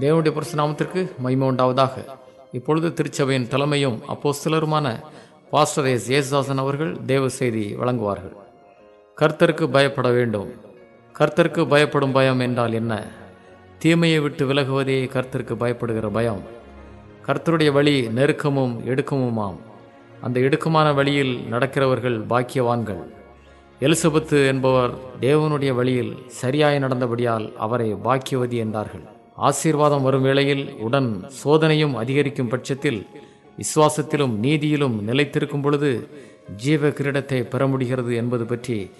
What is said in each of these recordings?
தேவனுடைய பரிசுநாமத்திற்கு மகிமை உண்டாவதாக. இப்பொழுது திருச்சபையின் தலைமையும் அப்போஸ்தலருமான பாஸ்டர் எஸ். ஏசுதாசன் அவர்கள் தேவ செய்தி வழங்குவார்கள். கர்த்தருக்கு பயப்பட வேண்டும். கர்த்தருக்கு பயப்படும் பயம் என்றால் என்ன? தீமையை விட்டு விலகுவதே கர்த்தருக்கு பயப்படுகிற பயம். கர்த்தருடைய வழி நெருக்கமும் எடுக்கமுமாம். அந்த இடுக்கமான வழியில் நடக்கிறவர்கள் பாக்கியவான்கள். எலிசபெத்து என்பவர் தேவனுடைய வழியில் சரியாய் நடந்தபடியால் அவரை பாக்கியவதி என்றார்கள். ஆசீர்வாதம் வரும் வேளையில் உடன் சோதனையும் அதிகரிக்கும் பட்சத்தில் விசுவாசத்திலும் நீதியிலும் நிலைத்திருக்கும் பொழுது ஜீவ கிரீடத்தை பெற முடிகிறது என்பது பற்றி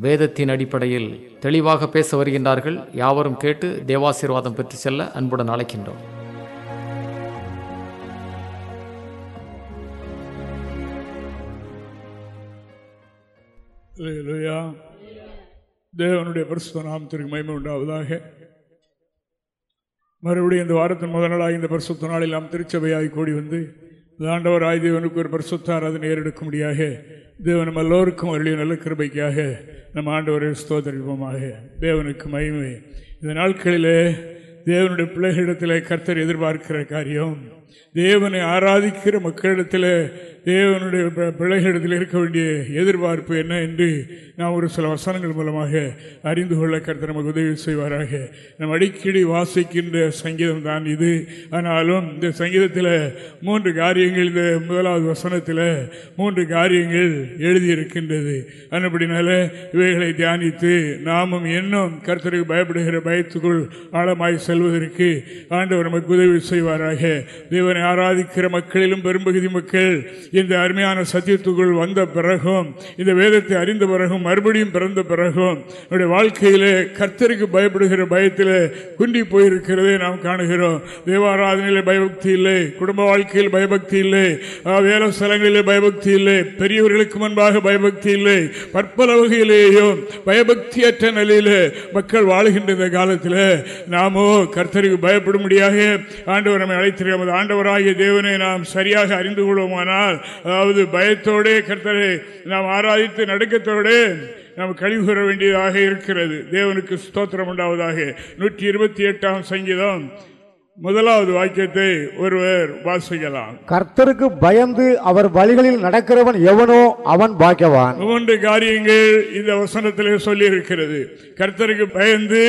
வேதத்தின் அடிப்படையில் தெளிவாக பேச வருகின்றார்கள். யாவரும் கேட்டு தேவாசீர்வாதம் பெற்று செல்ல அன்புடன் அழைக்கின்றோம். தேவனுடைய பரிசுத்த நாமத்திற்கு மகிமை உண்டாவதாக. மறுபடியும் இந்த வாரத்தின் முதல் நாளாக இந்த பரிசுத்த நாளில் நாம் திருச்சபையாகி கூடி வந்து இந்த ஆய்தேவனுக்கு ஒரு பரிசுத்தார் அது நேரெடுக்கும்படியாக தேவன் நம்ம எல்லோருக்கும் அருளிய நல்ல கிருபைக்காக நம்ம ஆண்டவரை ஸ்தோதரிப்போமாக தேவனுக்கு மகிமை. இந்த நாட்களிலே தேவனுடைய பிள்ளைகளிடத்தில் கர்த்தர் எதிர்பார்க்கிற காரியம் தேவனை ஆராதிக்கிற மக்களிடத்தில் தேவனுடைய பி- பிள்ளைகளிடத்தில் இருக்க வேண்டிய எதிர்பார்ப்பு என்ன என்று நாம் ஒரு சில வசனங்கள் மூலமாக அறிந்து கொள்ள கருத்து நமக்கு உதவி செய்வாராக. நம் அடிக்கடி வாசிக்கின்ற சங்கீதம் தான் இது. ஆனாலும் இந்த சங்கீதத்தில் மூன்று காரியங்கள் இந்த முதலாவது வசனத்தில் மூன்று காரியங்கள் எழுதியிருக்கின்றது. அதுபடினால இவைகளை தியானித்து நாமும் இன்னும் கருத்தருக்கு பயப்படுகிற பயத்துக்குள் ஆழமாய் செல்வதற்கு ஆண்டவர் நமக்கு உதவி செய்வாராக. தேவனை ஆராதிக்கிற மக்களிலும் பெரும்பகுதி மக்கள் இந்த அருமையான சத்தியத்துக்குள் வந்த பிறகும் இந்த வேதத்தை அறிந்த பிறகும் மறுபடியும் பிறந்த பிறகும் நம்முடைய வாழ்க்கையிலே கர்த்தருக்கு பயப்படுகிற பயத்தில் குண்டி போயிருக்கிறதை நாம் காணுகிறோம். தேவாராதனையிலே பயபக்தி இல்லை குடும்ப வாழ்க்கையில் பயபக்தி இல்லை ஆ, வேலை ஸ்தலங்களிலே பயபக்தி இல்லை பெரியவர்களுக்கு முன்பாக பயபக்தி இல்லை பற்பல வகையிலேயும் பயபக்தியற்ற நிலையில் மக்கள் வாழுகின்ற இந்த காலத்தில் நாமோ கர்த்தருக்கு பயப்படும்படியாக ஆண்டவர் நம்மை அழைத்திருக்கிறது ஆண்டவராகிய தேவனை நாம் சரியாக அறிந்து கொள்வோமானால் அதாவது பயத்தோடே கர்த்தரை நாம் ஆராதித்து நடுக்கத்தோடே நாம் கழிவுற வேண்டியதாக இருக்கிறது. தேவனுக்கு ஸ்தோத்திரம் உண்டாவதாக. நூற்றி இருபத்தி எட்டாம் சங்கீதம். முதலாவது வாக்கியத்தை ஒருவர் வாசிக்கலாம். கர்த்தருக்கு பயந்து அவர் வழிகளில் நடக்கிறவன் எவனோ அவன் பாக்கியவான். மூன்று காரியங்கள் இந்த வசனத்திலே சொல்லி இருக்கிறது கர்த்தருக்கு பயந்து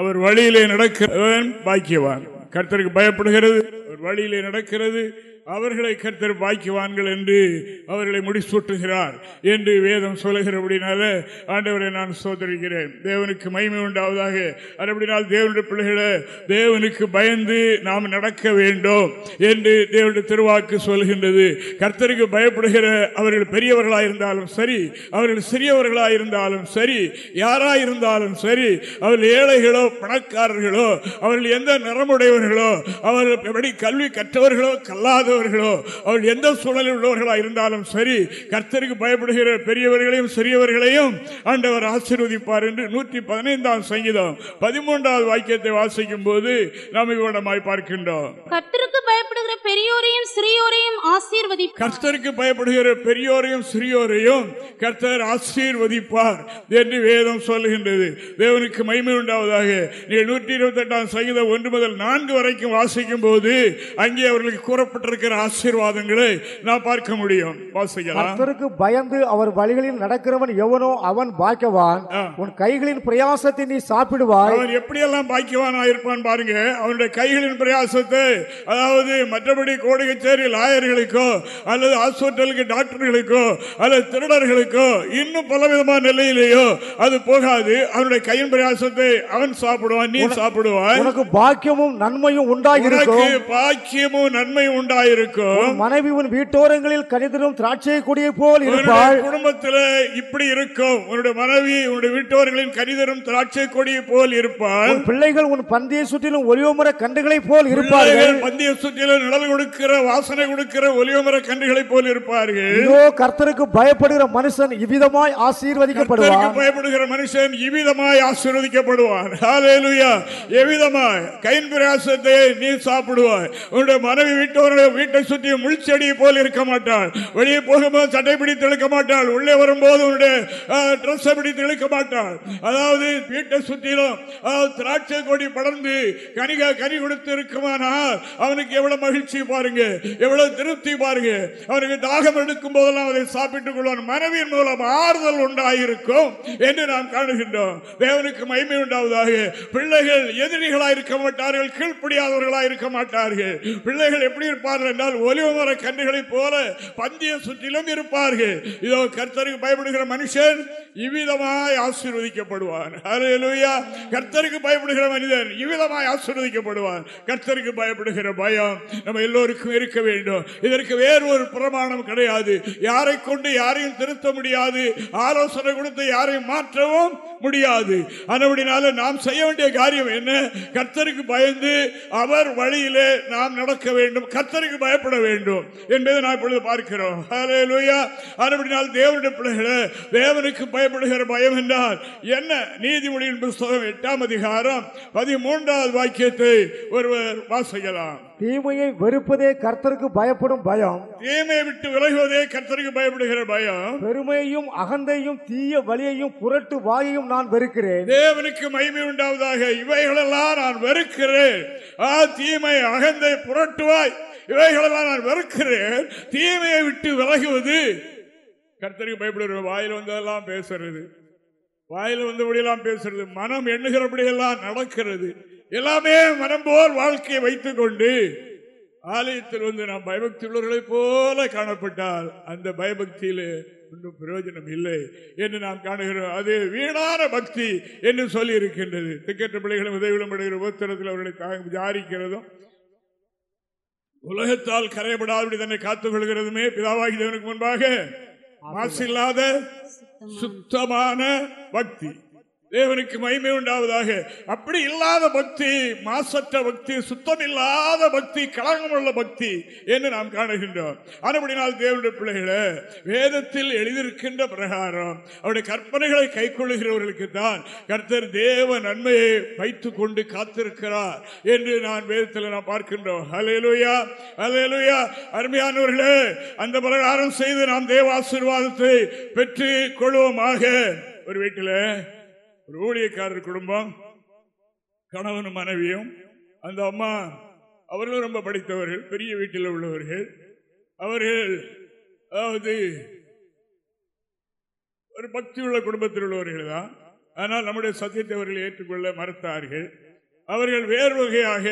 அவர் வழியிலே நடக்கிறவன் பாக்கியவான். கர்த்தருக்கு பயப்படுகிறது. ஒரு வழியிலே நடக்கிறது. அவர்களை கர்த்தர் பாக்கிவான்கள் என்று அவர்களை முடிசூட்டுகிறார் என்று வேதம் சொல்லுகிறபடினால ஆண்டவரை நான் சோதரிக்கிறேன். தேவனுக்கு மகிமை உண்டாவதாக. அப்படினால் தேவனுடைய பிள்ளைகளை தேவனுக்கு பயந்து நாம் நடக்க வேண்டும் என்று தேவனுடைய திருவாக்கு சொல்கின்றது கர்த்தருக்கு பயப்படுகிற அவர்கள் பெரியவர்களாக இருந்தாலும் சரி அவர்கள் சிறியவர்களாக இருந்தாலும் சரி யாராக இருந்தாலும் சரி அவர்கள் ஏழைகளோ பணக்காரர்களோ அவர்கள் எந்த நிறமுடையவர்களோ அவர்கள் எப்படி கல்வி கற்றவர்களோ கல்லாத கல்லாதவர்களோ அவர்கள் எந்த சூழலில் உள்ளவர்களாக இருந்தாலும் சரி கர்த்தருக்கு பயப்படுகிற பெரியவர்களையும் சிறியவர்களையும் ஆண்டவர் ஆசீர்வதிப்பார் என்று நூற்றி பதினைந்தாம் சங்கீதம் பதிமூன்றாவது வாக்கியத்தை வாசிக்கும் போது நாம் இவ்விடமாய் பார்க்கின்றோம். கர்த்தருக்கு பயப்படுகிற பெரியோரையும் சிறியோரையும் ஆசீர்வதிப்பார் கர்த்தருக்கு பயப்படுகிற பெரியோரையும் சிறியோரையும் கர்த்தர் ஆசீர்வதிப்பார் என்று வேதம் சொல்லுகின்றது. தேவனுக்கு மகிமை உண்டாவதாக. நீங்கள் நூற்றி இருபத்தி எட்டாம் சங்கீதம் ஒன்று முதல் நான்கு வரைக்கும் வாசிக்கும் போது அங்கே அவர்களுக்கு கூறப்பட்டிருக்கிற ஆசீர்வாதங்களை நாம் பார்க்க முடியும். கர்த்தருக்கு பயந்து அவர் வழிகளில் நடக்கிறவன் எவனோ அவன் பாக்கியவான். ஆ. உன் கைகளின் பிரயாசத்தை நீ சாப்பிடுவாய். அவன் எப்படியெல்லாம் பாக்கியவானா இருப்பான் பாருங்க. அவனுடைய கைகளின் பிரயாசத்தை அதாவது மற்றபடி கோடி கச்சேரி லாயர்களுக்கோ அல்லது ஹாஸ்பிட்டலுக்கு டாக்டர்களுக்கோ அல்லது திருடர்களுக்கோ இன்னும் பலவிதமான நிலையிலேயோ அது போகாது. அவனுடைய கையின் பிரயாசத்தை அவன் சாப்பிடுவான் நீ சாப்பிடுவாய். உனக்கு பாக்கியமும் நன்மையும் உண்டாயிருக்கும். பாக்கியமும் நன்மை உண்டாயிருக்கும். உன் மனைவி உன் வீட்டோரங்களில் கனிதரும் திராட்சை கொடியை போல் இருப்பாள். குடும்பத்துல இப்படி இருக்கும். உன்னுடைய மனைவி உன்னுடைய வீட்டோர்களின் கனிதரும் திராட்சை கொடியை போல் இருப்பாள். பிள்ளைகள் உன் பந்தியை சுற்றிலும் ஒலிவமர கண்டுகளைப் போல் இருப்பார்கள். பந்திய சுற்றிலும் நிழல் கொடுக்கிற வாசனை கொடுக்கிற ஒலிவமர கன்றுகளைப் போல் இருப்பார்கள். இதோ கர்த்தருக்கு பயப்படுகிற மனுஷன் இவ்விதமாய் கர்த்தருக்கு ஆசீர்வதிக்கப்படுவான் பயப்படுகிற மனுஷன் இவ்விதமாய் ஆசீர்வதிக்கப்படுவான். ஹalleluya எவ்விதமாய்? கையின் பிரயாசத்தை நீ சாப்பிடுவாய். உன்னுடைய மனைவி வீட்டோருடைய வீட்டை சுற்றி முள்செடியை போல் இருக்க மாட்டாள். வெளியே போகும்போது சட்டை பிடித்து இழுக்க மாட்டாள். உள்ளே வரும்போது உன்னுடைய ட்ரெஸ்ஸை பிடித்து இழுக்க மாட்டாள். அதாவது வீட்டை சுற்றிலும் திராட்சை கொடி படர்ந்து கனிக கனி கொடுத்து இருக்குமானால் அவனுக்கு எவ்வளவு மகிழ்ச்சி பாருங்க. எவ்வளவு திருப்தி பாருங்க. அவனுக்கு தாகம் எடுக்கும் போதெல்லாம் அதை சாப்பிட்டுக் கொள்வான். மனைவியின் மூலம் ஆறுதல் உண்டாயிருக்கும் என்று நாம் காணுகின்றோம். தேவனுக்கு மகிமை உண்டாவதாக. பிள்ளைகள் எதிரிகளாக இருக்க மாட்டார்கள் கீழ்ப்படியாதவர்களாக இருக்க மாட்டார்கள். பிள்ளைகள் எப்படி இருப்பார்கள்? என்றால் ஒலிவ மர கன்றுகளைப் போல பந்தய சுற்றிலும் இருப்பார்கள். இதோ கர்த்தருக்கு பயப்படுகிற மனுஷன் இவ்விதமாய் ஆசீர்வதிக்கப்படுவான். ஹalleluya. கர்த்தருக்கு பயப்படுகிற மனிதன் இவ்விதமாய் ஆசீர்வதிக்கப்படுவான். கர்த்தருக்கு பயப்படுகிற பயம் நம்ம எல்லோருக்கும் இருக்க வேண்டும். இதற்கு வேறு ஒரு பிரமாணம் கிடையாது. யாரை கொண்டு யாரையும் திருத்த முடியாது. ஆலோசனை கொடுத்து யாரையும் மாற்றவும் முடியாது. அதுபடினால நாம் செய்ய வேண்டிய காரியம் என்ன? கர்த்தருக்கு பயந்து அவர் வழியிலே நாம் நடக்க வேண்டும். கர்த்தருக்கு பயப்பட வேண்டும் என்பதை நான் இப்பொழுது பார்க்கிறோம். அதுபடினால் தேவனுடைய பிள்ளைகளே தேவனுக்கு பயப்படுகிற பயம் என்றால் என்ன? நீதிமொழியின் புஸ்தகம் எட்டாம் அதிகாரம் பதிமூன்றாவது வாக்கியத்தை ஒருவர் வாசிக்கலாம். தீமையை வெறுப்பதே கர்த்தருக்கு பயப்படும் பயம். தீமையை விட்டு விலகுவதே கர்த்தருக்கு பயப்படுகிற பயம். பெருமையையும் அகந்தையும் தீய வழியையும் புரட்டு வாயையும் நான் வெறுக்கிறேன். தேவனுக்கு மகிமை உண்டாவதாக இவைகளெல்லாம் நான் வெறுக்கிறேன். ஆ தீமை அகந்தை புரட்டுவாய். இவைகளெல்லாம் நான் வெறுக்கிறேன். தீமையை விட்டு விலகுவது. கர்த்தருக்கு பயப்படுகிற வாயில் வந்ததெல்லாம் பேசுறது. வாயில் வந்தபடியெல்லாம் பேசுறது. மனம் எண்ணுகிறபடியெல்லாம் நடக்கிறது. எல்லாமே மனம் போல் வாழ்க்கையை வைத்துக் கொண்டு ஆலயத்தில் வந்து நாம் பயபக்தி உள்ளவர்களைப் போல காணப்பட்டால் அந்த பயபக்தியிலே ஒன்றும் பிரயோஜனம் இல்லை என்று நாம் காணுகிறோம். அது வீணான பக்தி என்று சொல்லி இருக்கின்றது திக்கற்ற பிள்ளைகளும் உதவிகளும் அடைகிற உபத்திரத்தில் அவர்களை தாங்க ஜாரிக்கிறதும் உலகத்தால் கரையப்படாதபடி தன்னை காத்துக் கொள்கிறதுமே பிதாவாகி தேவனுக்கு முன்பாக. மாசில்லாத சுத்தமான பக்தி. தேவனுக்கு மகிமை உண்டாவதாக. அப்படி இல்லாத பக்தி மாசற்ற பக்தி சுத்தம் இல்லாத பக்தி களங்கமுள்ள பக்தி என்று நாம் காணுகின்றோம். அதுபடினால் தேவனுடைய பிள்ளைகளை வேதத்தில் எழுதியிருக்கின்ற பிரகாரம் அவருடைய கற்பனைகளை கை கொள்ளுகிறவர்களுக்கு தான் கர்த்தர் தேவ நன்மையை வைத்துக் கொண்டு காத்திருக்கிறார் என்று நான் வேதத்தில் நாம் பார்க்கின்றோம். அலையலுயா அலையலுயா அருமையானவர்களே அந்த பிரகாரம் செய்து நாம் தேவ ஆசீர்வாதத்தை பெற்று கொள்வோமாக. ஒரு வீட்டில் ஒரு ஊழியக்காரர் குடும்பம் கணவனும் மனைவியும் அந்த அம்மா அவர்களும் ரொம்ப படித்தவர்கள் பெரிய வீட்டில் உள்ளவர்கள். அவர்கள் அதாவது ஒரு பக்தி உள்ள குடும்பத்தில் உள்ளவர்கள் தான். ஆனால் நம்முடைய சத்தியத்தை அவர்கள் ஏற்றுக்கொள்ள மறுத்தார்கள். அவர்கள் வேறு வகையாக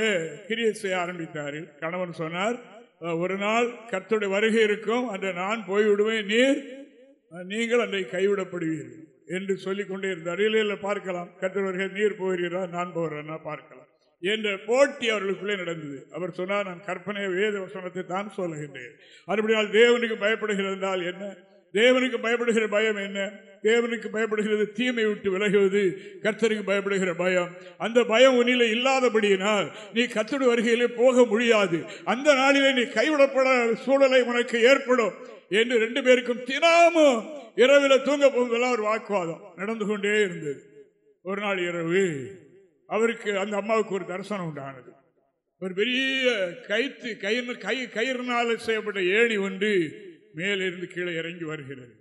கிரியை செய்ய ஆரம்பித்தார்கள். கணவன் சொன்னார் ஒரு நாள் கத்துடைய வருகை இருக்கும். அன்று நான் போய்விடுவேன். நீர் நீங்கள் அன்றை கைவிடப்படுவீர்கள். என்று சொல்லிக் கொண்டே இருந்தார். இல்லை பார்க்கலாம். கற்றவர்கள் நீர் போகிறீரா? நான் போகிறேன்னா பார்க்கலாம். என்ற போட்டி அவர்களுக்குள்ளே நடந்தது. அவர் சொன்னார் நான் கற்பனை வேத வசனத்தை தான் சொல்லுகின்றேன். அப்படியால் தேவனுக்கு பயப்படுகிறதால் என்ன? தேவனுக்கு பயப்படுகிற பயம் என்ன? தேவனுக்கு பயப்படுகிறது தீமை விட்டு விலகுவது கர்த்தருக்கு பயப்படுகிற பயம். அந்த பயம் உன்னில இல்லாதபடியினால் நீ கர்த்தருடைய வருகையிலே போக முடியாது. அந்த நாளிலே நீ கைவிடப்பட சூழலை உனக்கு ஏற்படும். என்று ரெண்டு பேருக்கும் தினமும் இரவில் தூங்க போகும்போதெல்லாம் ஒரு வாக்குவாதம் நடந்து கொண்டே இருந்தது. ஒரு நாள் இரவு அவருக்கு அந்த அம்மாவுக்கு ஒரு தரிசனம் உண்டானது. ஒரு பெரிய கைத்து கயிறு கை கயிறுனால செய்யப்பட்ட ஏணி ஒன்று மேலிருந்து கீழே இறங்கி வருகிறது.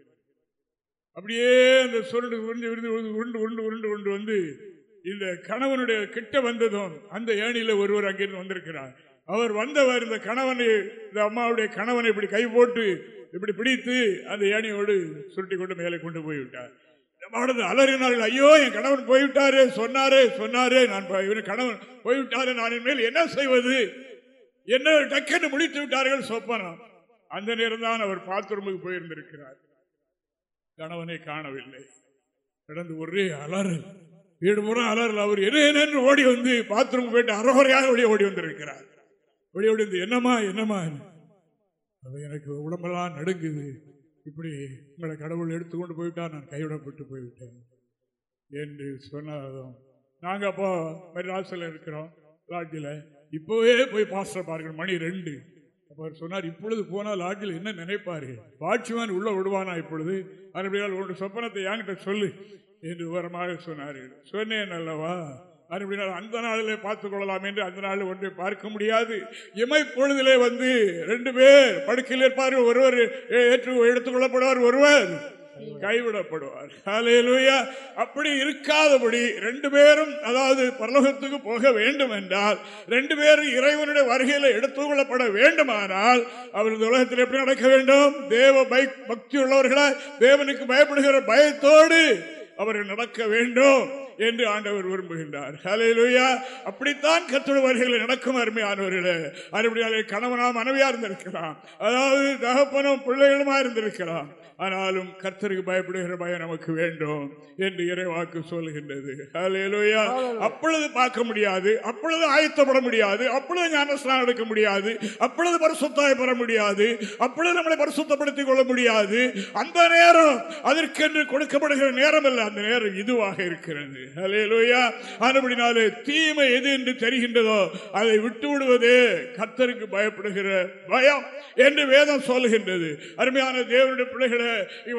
அப்படியே அந்த சுருண்டு உருண்டு விருந்து உருண்டு உருண்டு உருண்டு உருண்டு உருண்டு வந்து இந்த கணவனுடைய கிட்ட வந்ததும் அந்த ஏணியில ஒருவர் அங்கிருந்து வந்திருக்கிறார். அவர் வந்தவர் இந்த கணவனை இந்த அம்மாவுடைய கணவனை இப்படி கை போட்டு இப்படி பிடித்து அந்த ஏணியோடு சுருட்டி கொண்டு மேலே கொண்டு போய்விட்டார். அவனது அலறினார்கள் ஐயோ என் கணவன் போய்விட்டாரே சொன்னாரே சொன்னாரே. நான் இவன் கணவன் போய்விட்டாரே நான் என் மேல் என்ன செய்வது? என்ன டக்குன்னு முடித்து விட்டார்கள் சொப்பனம். அந்த நேரம் தான் அவர் பாத்ரூமுக்கு போயிருந்திருக்கிறார். கணவனை காணவில்லை. கடந்து ஒரே அலறல். வீடு முறை அலறல். அவர் என்ன ஓடி வந்து பாத்ரூம் போயிட்டு அறகுறையாக வெளியே ஓடி வந்திருக்கிறார். வெளியே ஓடி வந்து என்னம்மா என்னம்மா? அது எனக்கு உடம்பெல்லாம் நடுங்குது. இப்படி உங்களை கடவுள் எடுத்துக்கொண்டு போயிட்டா நான் கைவிடப்பட்டு போய்விட்டேன் என்று சொன்னதும் நாங்கள் அப்போ மெட்ராஸில் இருக்கிறோம் லாட்ஜில் இப்போவே போய் பாஸ்டர் பாருங்கள் மணி ரெண்டு. அப்போ அவர் சொன்னார் இப்பொழுது போனால் லாட்ஜில் என்ன நினைப்பாரு? வாட்ச்மேன் உள்ள விடுவானா இப்பொழுது? அதுபடியால் உன்னோட சொப்பனத்தை என்கிட்ட சொல்லு என்று விவரமாக சொன்னார்கள். சொன்னேன் அல்லவா? மறுபடியும் அந்த நாளிலே பார்த்துக் கொள்ளலாம் என்று அந்த நாளில் ஒன்றை பார்க்க முடியாது. இமை பொழுதிலே வந்து ரெண்டு பேர் படுக்கையில் இருப்பார்கள். ஒருவர் ஏற்று எடுத்துக்கொள்ளப்படுவார் ஒருவர் கைவிடப்படுவார். ஹalleluya. அப்படி இருக்காதபடி ரெண்டு பேரும் அதாவது பரலோகத்துக்கு போக வேண்டும் என்றால் ரெண்டு பேரும் இறைவனுடைய வருகையில் எடுத்துக்கொள்ளப்பட வேண்டுமானால் அவர் இந்த உலகத்தில் எப்படி நடக்க வேண்டும்? தேவ பக்தி உள்ளவர்களால் தேவனுக்கு பயப்படுகிற பயத்தோடு அவர்கள் நடக்க வேண்டும். என்று ஆண்டவர் விரும்புகின்றார். ஹalleluya அப்படித்தான் கர்த்தருடைய வருகையில் நடக்கும் அருமையானவர்களே. அறுபடியாலே கணவனா மனைவியா இருந்திருக்கலாம். அதாவது தகப்பனும் பிள்ளைகளுமா இருந்திருக்கலாம். ஆனாலும் கர்த்தருக்கு பயப்படுகிற பயம் நமக்கு வேண்டும் என்று இறைவாக்கு சொல்லுகின்றது. ஹalleluya அப்பொழுது பார்க்க முடியாது. அப்பொழுது ஆயத்தப்பட முடியாது. அப்பொழுது ஞானஸ்நானம் எடுக்க முடியாது. அப்பொழுது பரிசுத்தாய் பெற முடியாது. அப்பொழுது நம்மளை பரிசுத்தப்படுத்திக் கொள்ள முடியாது. அந்த நேரம் அதற்கென்று கொடுக்கப்படுகிற நேரம் அல்ல. அந்த நேரம் இதுவாக இருக்கிறது. ஹalleluya. ஆனபடினாலே தீமை எது என்று தெரிகின்றதோ அதை விட்டு விடுவதே கர்த்தருக்கு பயப்படுகிற பயம் என்று வேதம் சொல்லுகின்றது. அருமையான தேவனுடைய பிள்ளைகளை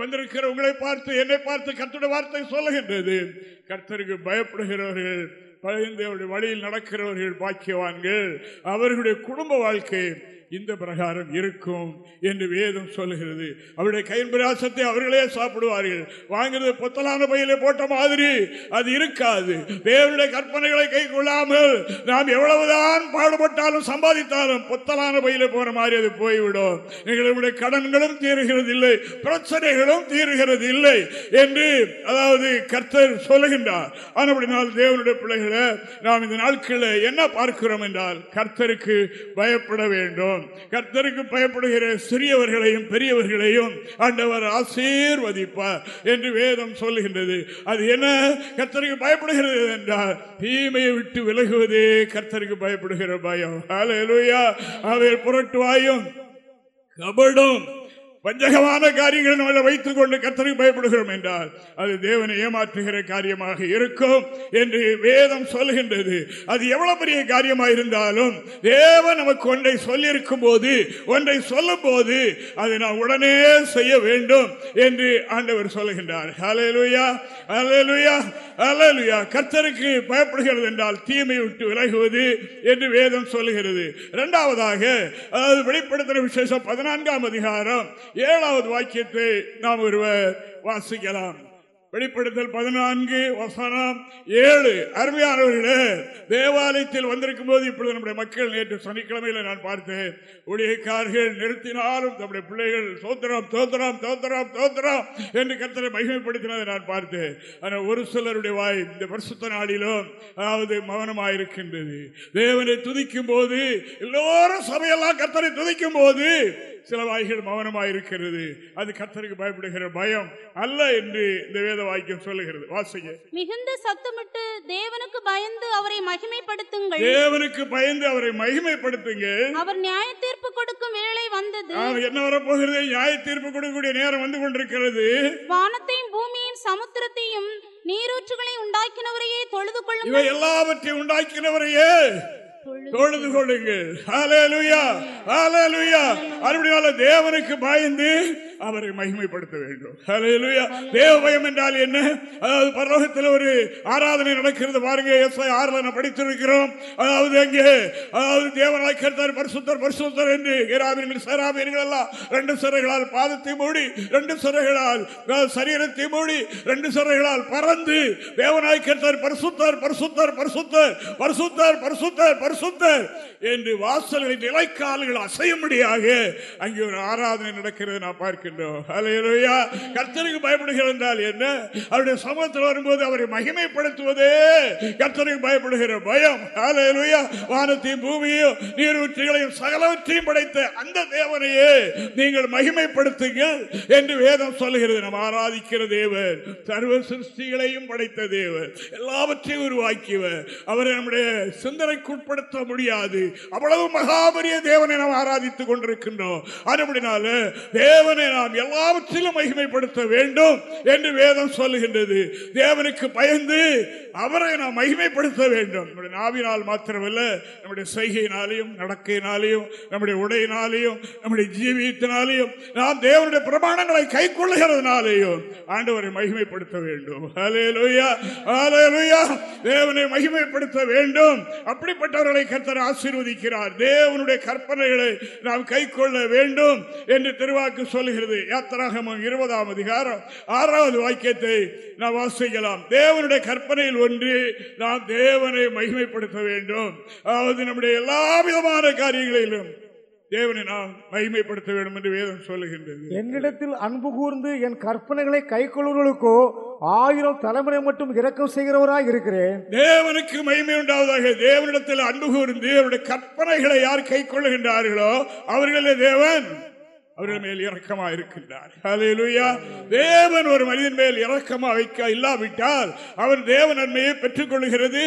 வந்திருக்கிற உங்களை பார்த்து என்னை பார்த்து கர்த்தருடைய வார்த்தை சொல்லுகின்றது. கர்த்தருக்கு பயப்படுகிறவர்கள் பழைய வழியில் நடக்கிறவர்கள் பாக்கியவான்கள் அவர்களுடைய குடும்ப வாழ்க்கை இந்த பிரகாரம் இருக்கும் என்று வேதம் சொல்லுகிறது. அவருடைய கையின் அவர்களே சாப்பிடுவார்கள். வாங்குறது பொத்தலான பையில போட்ட மாதிரி அது இருக்காது. தேவனுடைய கற்பனைகளை கை கொள்ளாமல் நாம் எவ்வளவுதான் பாடுபட்டாலும் சம்பாதித்தாலும் பொத்தலான பையில போற மாதிரி அது போய்விடும். எங்களுடைய கடன்களும் தீருகிறது இல்லை பிரச்சனைகளும் தீருகிறது இல்லை என்று அதாவது கர்த்தர் சொல்லுகின்றார். ஆனப்படினால் தேவனுடைய பிள்ளைகளை நாம் இந்த நாட்களில் என்ன பார்க்கிறோம் என்றால் கர்த்தருக்கு பயப்பட வேண்டும். கர்த்தருக்கு பயப்படுகிற சிறியவர்களையும் பெரியவர்களையும் ஆண்டவர் ஆசீர்வதிப்பார் என்று வேதம் சொல்லுகின்றது. அது என்ன? கர்த்தருக்கு பயப்படுகிறது என்றால் தீமையை விட்டு விலகுவதே கர்த்தருக்கு பயப்படுகிற பயம். அவர் புரட்டுவாயும் கபடும். வஞ்சகமான காரியங்களை நம்மளை வைத்துக் கொண்டு கத்தனை பயப்படுகிறோம் என்றால் அது தேவனை ஏமாற்றுகிற காரியமாக இருக்கும் என்று வேதம் சொல்லுகின்றது அது எவ்வளவு பெரிய காரியமாக இருந்தாலும் தேவன் நமக்கு ஒன்றை சொல்லியிருக்கும் போது ஒன்றை சொல்லும் போது அதை நாம் உடனே செய்ய வேண்டும் என்று ஆண்டவர் சொல்லுகின்றார் அலையலுயா அலையலுயா அலையலுயா கத்தருக்கு பயப்படுகிறது என்றால் தீமை விட்டு விலகுவது என்று வேதம் சொல்லுகிறது. இரண்டாவதாக அதாவது வெளிப்படுத்தின விசேஷம் பதினான்காம் அதிகாரம் ஏழாவது வாக்கியத்தை நாம் ஒருவர் வாசிக்கலாம். வெளிப்படுத்தல் பதினான்கு வசனம் ஏழு. அருமையானவர்களே தேவாலயத்தில் வந்திருக்கும் போது இப்பொழுது நம்முடைய மக்கள் நேற்று சனிக்கிழமையில நான் பார்த்தேன் ஊழியக்காரர்கள் நிறுத்தினாலும் நம்முடைய பிள்ளைகள் சோத்திரம் தோத்திரம் தோத்திரம் தோத்திரம் என்று கர்த்தரை மகிமைப்படுத்தினதை நான் பார்த்தேன் ஆனால் ஒரு சிலருடைய வாய் இந்த வருஷத்த நாளிலும் அதாவது மௌனமாயிருக்கின்றது. தேவனை துதிக்கும் போது எல்லோரும் சபையெல்லாம் கர்த்தரை துதிக்கும் போது சில வாய்கள் மௌனமாயிருக்கிறது. அது கர்த்தருக்கு பயப்படுகிற பயம் அல்ல என்று இந்த வேத வாக்கியம் சொல்லுகிறது. வாசிங்க மிகுந்த சத்தமிட்டு தேவனுக்கு பயந்து அவரை மகிமைப்படுத்துங்கள். தேவனுக்கு பயந்து அவரை மகிமைப்படுத்துங்க. அவர் நியாய தீர்ப்பு கொடுக்கும் வேளை வந்தது. என்ன வரப்போகிறது? நியாய தீர்ப்பு கொடுக்கக்கூடிய நேரம் வந்து கொண்டிருக்கிறது. வானத்தையும் பூமியையும் சமுத்திரத்தையும் நீரூற்றுகளை உண்டாக்கினவரையே தொழுது இவை கொள்ளுங்கள் எல்லாவற்றையும் உண்டாக்கினவரையே தொழுது கொள்ளுங்கள். ஹalleluya ஹalleluya அப்படினால தேவனுக்கு பயந்து அவரை மகிமைப்படுத்த வேண்டும். தேவ பயம் என்றால் என்ன? அதாவது பரலோகத்தில் ஒரு ஆராதனை நடக்கிறது பாருங்க. எஸ்ஐ ஆறுல படித்திருக்கிறோம். அதாவது அங்கே அதாவது தேவனாய் பரிசுத்தர் பரிசுத்தர் என்று ஏராபிர்கள் சேராபீர்கள் எல்லாம் ரெண்டு சிறைகளால் பாதத்தை மூடி ரெண்டு சிறைகளால் சரீரத்தை மூடி ரெண்டு சிறைகளால் பறந்து தேவநாயக்கர்த்தார் பரிசுத்தர் பரிசுத்தர் பரிசுத்தர் பரிசுத்தர் பரிசுத்தர் பரிசுத்தர் என்று வாசல்களை நிலைக்கால்கள் அசையும்படியாக அங்கே ஒரு ஆராதனை நடக்கிறது நான் பார்க்கின்றோம். ஹalleluya கர்த்தருக்கு பயப்படுகிறது என்றால் என்ன? அவருடைய சமூகத்தில் வரும்போது அவரை மகிமைப்படுத்துவதே கர்த்தருக்கு பயப்படுகிற பயம். ஹalleluya வானத்தையும் பூமியையும் நீரூற்றுகளையும் சகலவற்றையும் படைத்த அந்த தேவனையே நீங்கள் மகிமைப்படுத்துங்கள் என்று வேதம் சொல்லுகிறது. நாம் ஆராதிக்கிற தேவர் சர்வ சிருஷ்டிகளையும் படைத்த தேவர் எல்லாவற்றையும் உருவாக்கியவர். அவரை நம்முடைய சிந்தனைக்குட்படுத்த முடியாது. அவ்வளவு மகாபரிய தேவனை நாம் ஆராதித்துக் கொண்டிருக்கின்றோம். அதுபடினால தேவனை நாம் எல்லாவற்றிலும் மகிமைப்படுத்த வேண்டும் என்று வேதம் சொல்லுகின்றது. தேவனுக்கு பயந்து அவரை நாம் மகிமைப்படுத்த வேண்டும். நம்முடைய நாவினால் மாத்திரமல்ல நம்முடைய செய்கையினாலையும் நடக்கையினாலையும் நம்முடைய உடையினாலையும் நம்முடைய ஜீவியத்தினாலையும் நாம் தேவனுடைய பிரமாணங்களை கை கொள்ளுகிறதுனாலேயும் ஆண்டவரை மகிமைப்படுத்த வேண்டும். தேவனை மகிமைப்படுத்த வேண்டும். அப்படிப்பட்டவர்களை கத்தர் ஆசீர்வதிக்கிறார். தேவனுடைய கற்பனைகளை நாம் கை கொள்ள வேண்டும் என்று திருவாக்கு சொல்லுகிறது. யாத்திராகமம் இருபதாம் அதிகாரம் ஆறாவது வாக்கியத்தை நாம் வாசிக்கலாம். தேவனுடைய கற்பனையில் ஒன்று நாம் தேவனை மகிமைப்படுத்த வேண்டும். அதாவது நம்முடைய எல்லா விதமான காரியங்களிலும் தேவனை நாம் மகிமைப்படுத்த வேண்டும் என்று வேதம் சொல்லுகின்றது. என்னிடத்தில் அன்பு கூர்ந்து என் கற்பனைகளை கைக்கொள்வர்களுக்கோ ஆயிரம் தலைமுறை மட்டும் இரக்கம் செய்கிறவராய் இருக்கிறேன். தேவனுக்கு மகிமை உண்டாவதாக தேவனிடத்தில் அன்பு கூர்ந்து அவருடைய கற்பனைகளை யார் கை கொள்ளுகின்றார்களோ அவர்களே தேவன். அவர்கள் மேல் இரக்கமா இருக்கின்றார். அலையிலுயா தேவன் ஒரு மனிதன் மேல் இரக்கமா வைக்க இல்லாவிட்டால் அவன் தேவ நன்மையை பெற்றுக் கொள்கிறது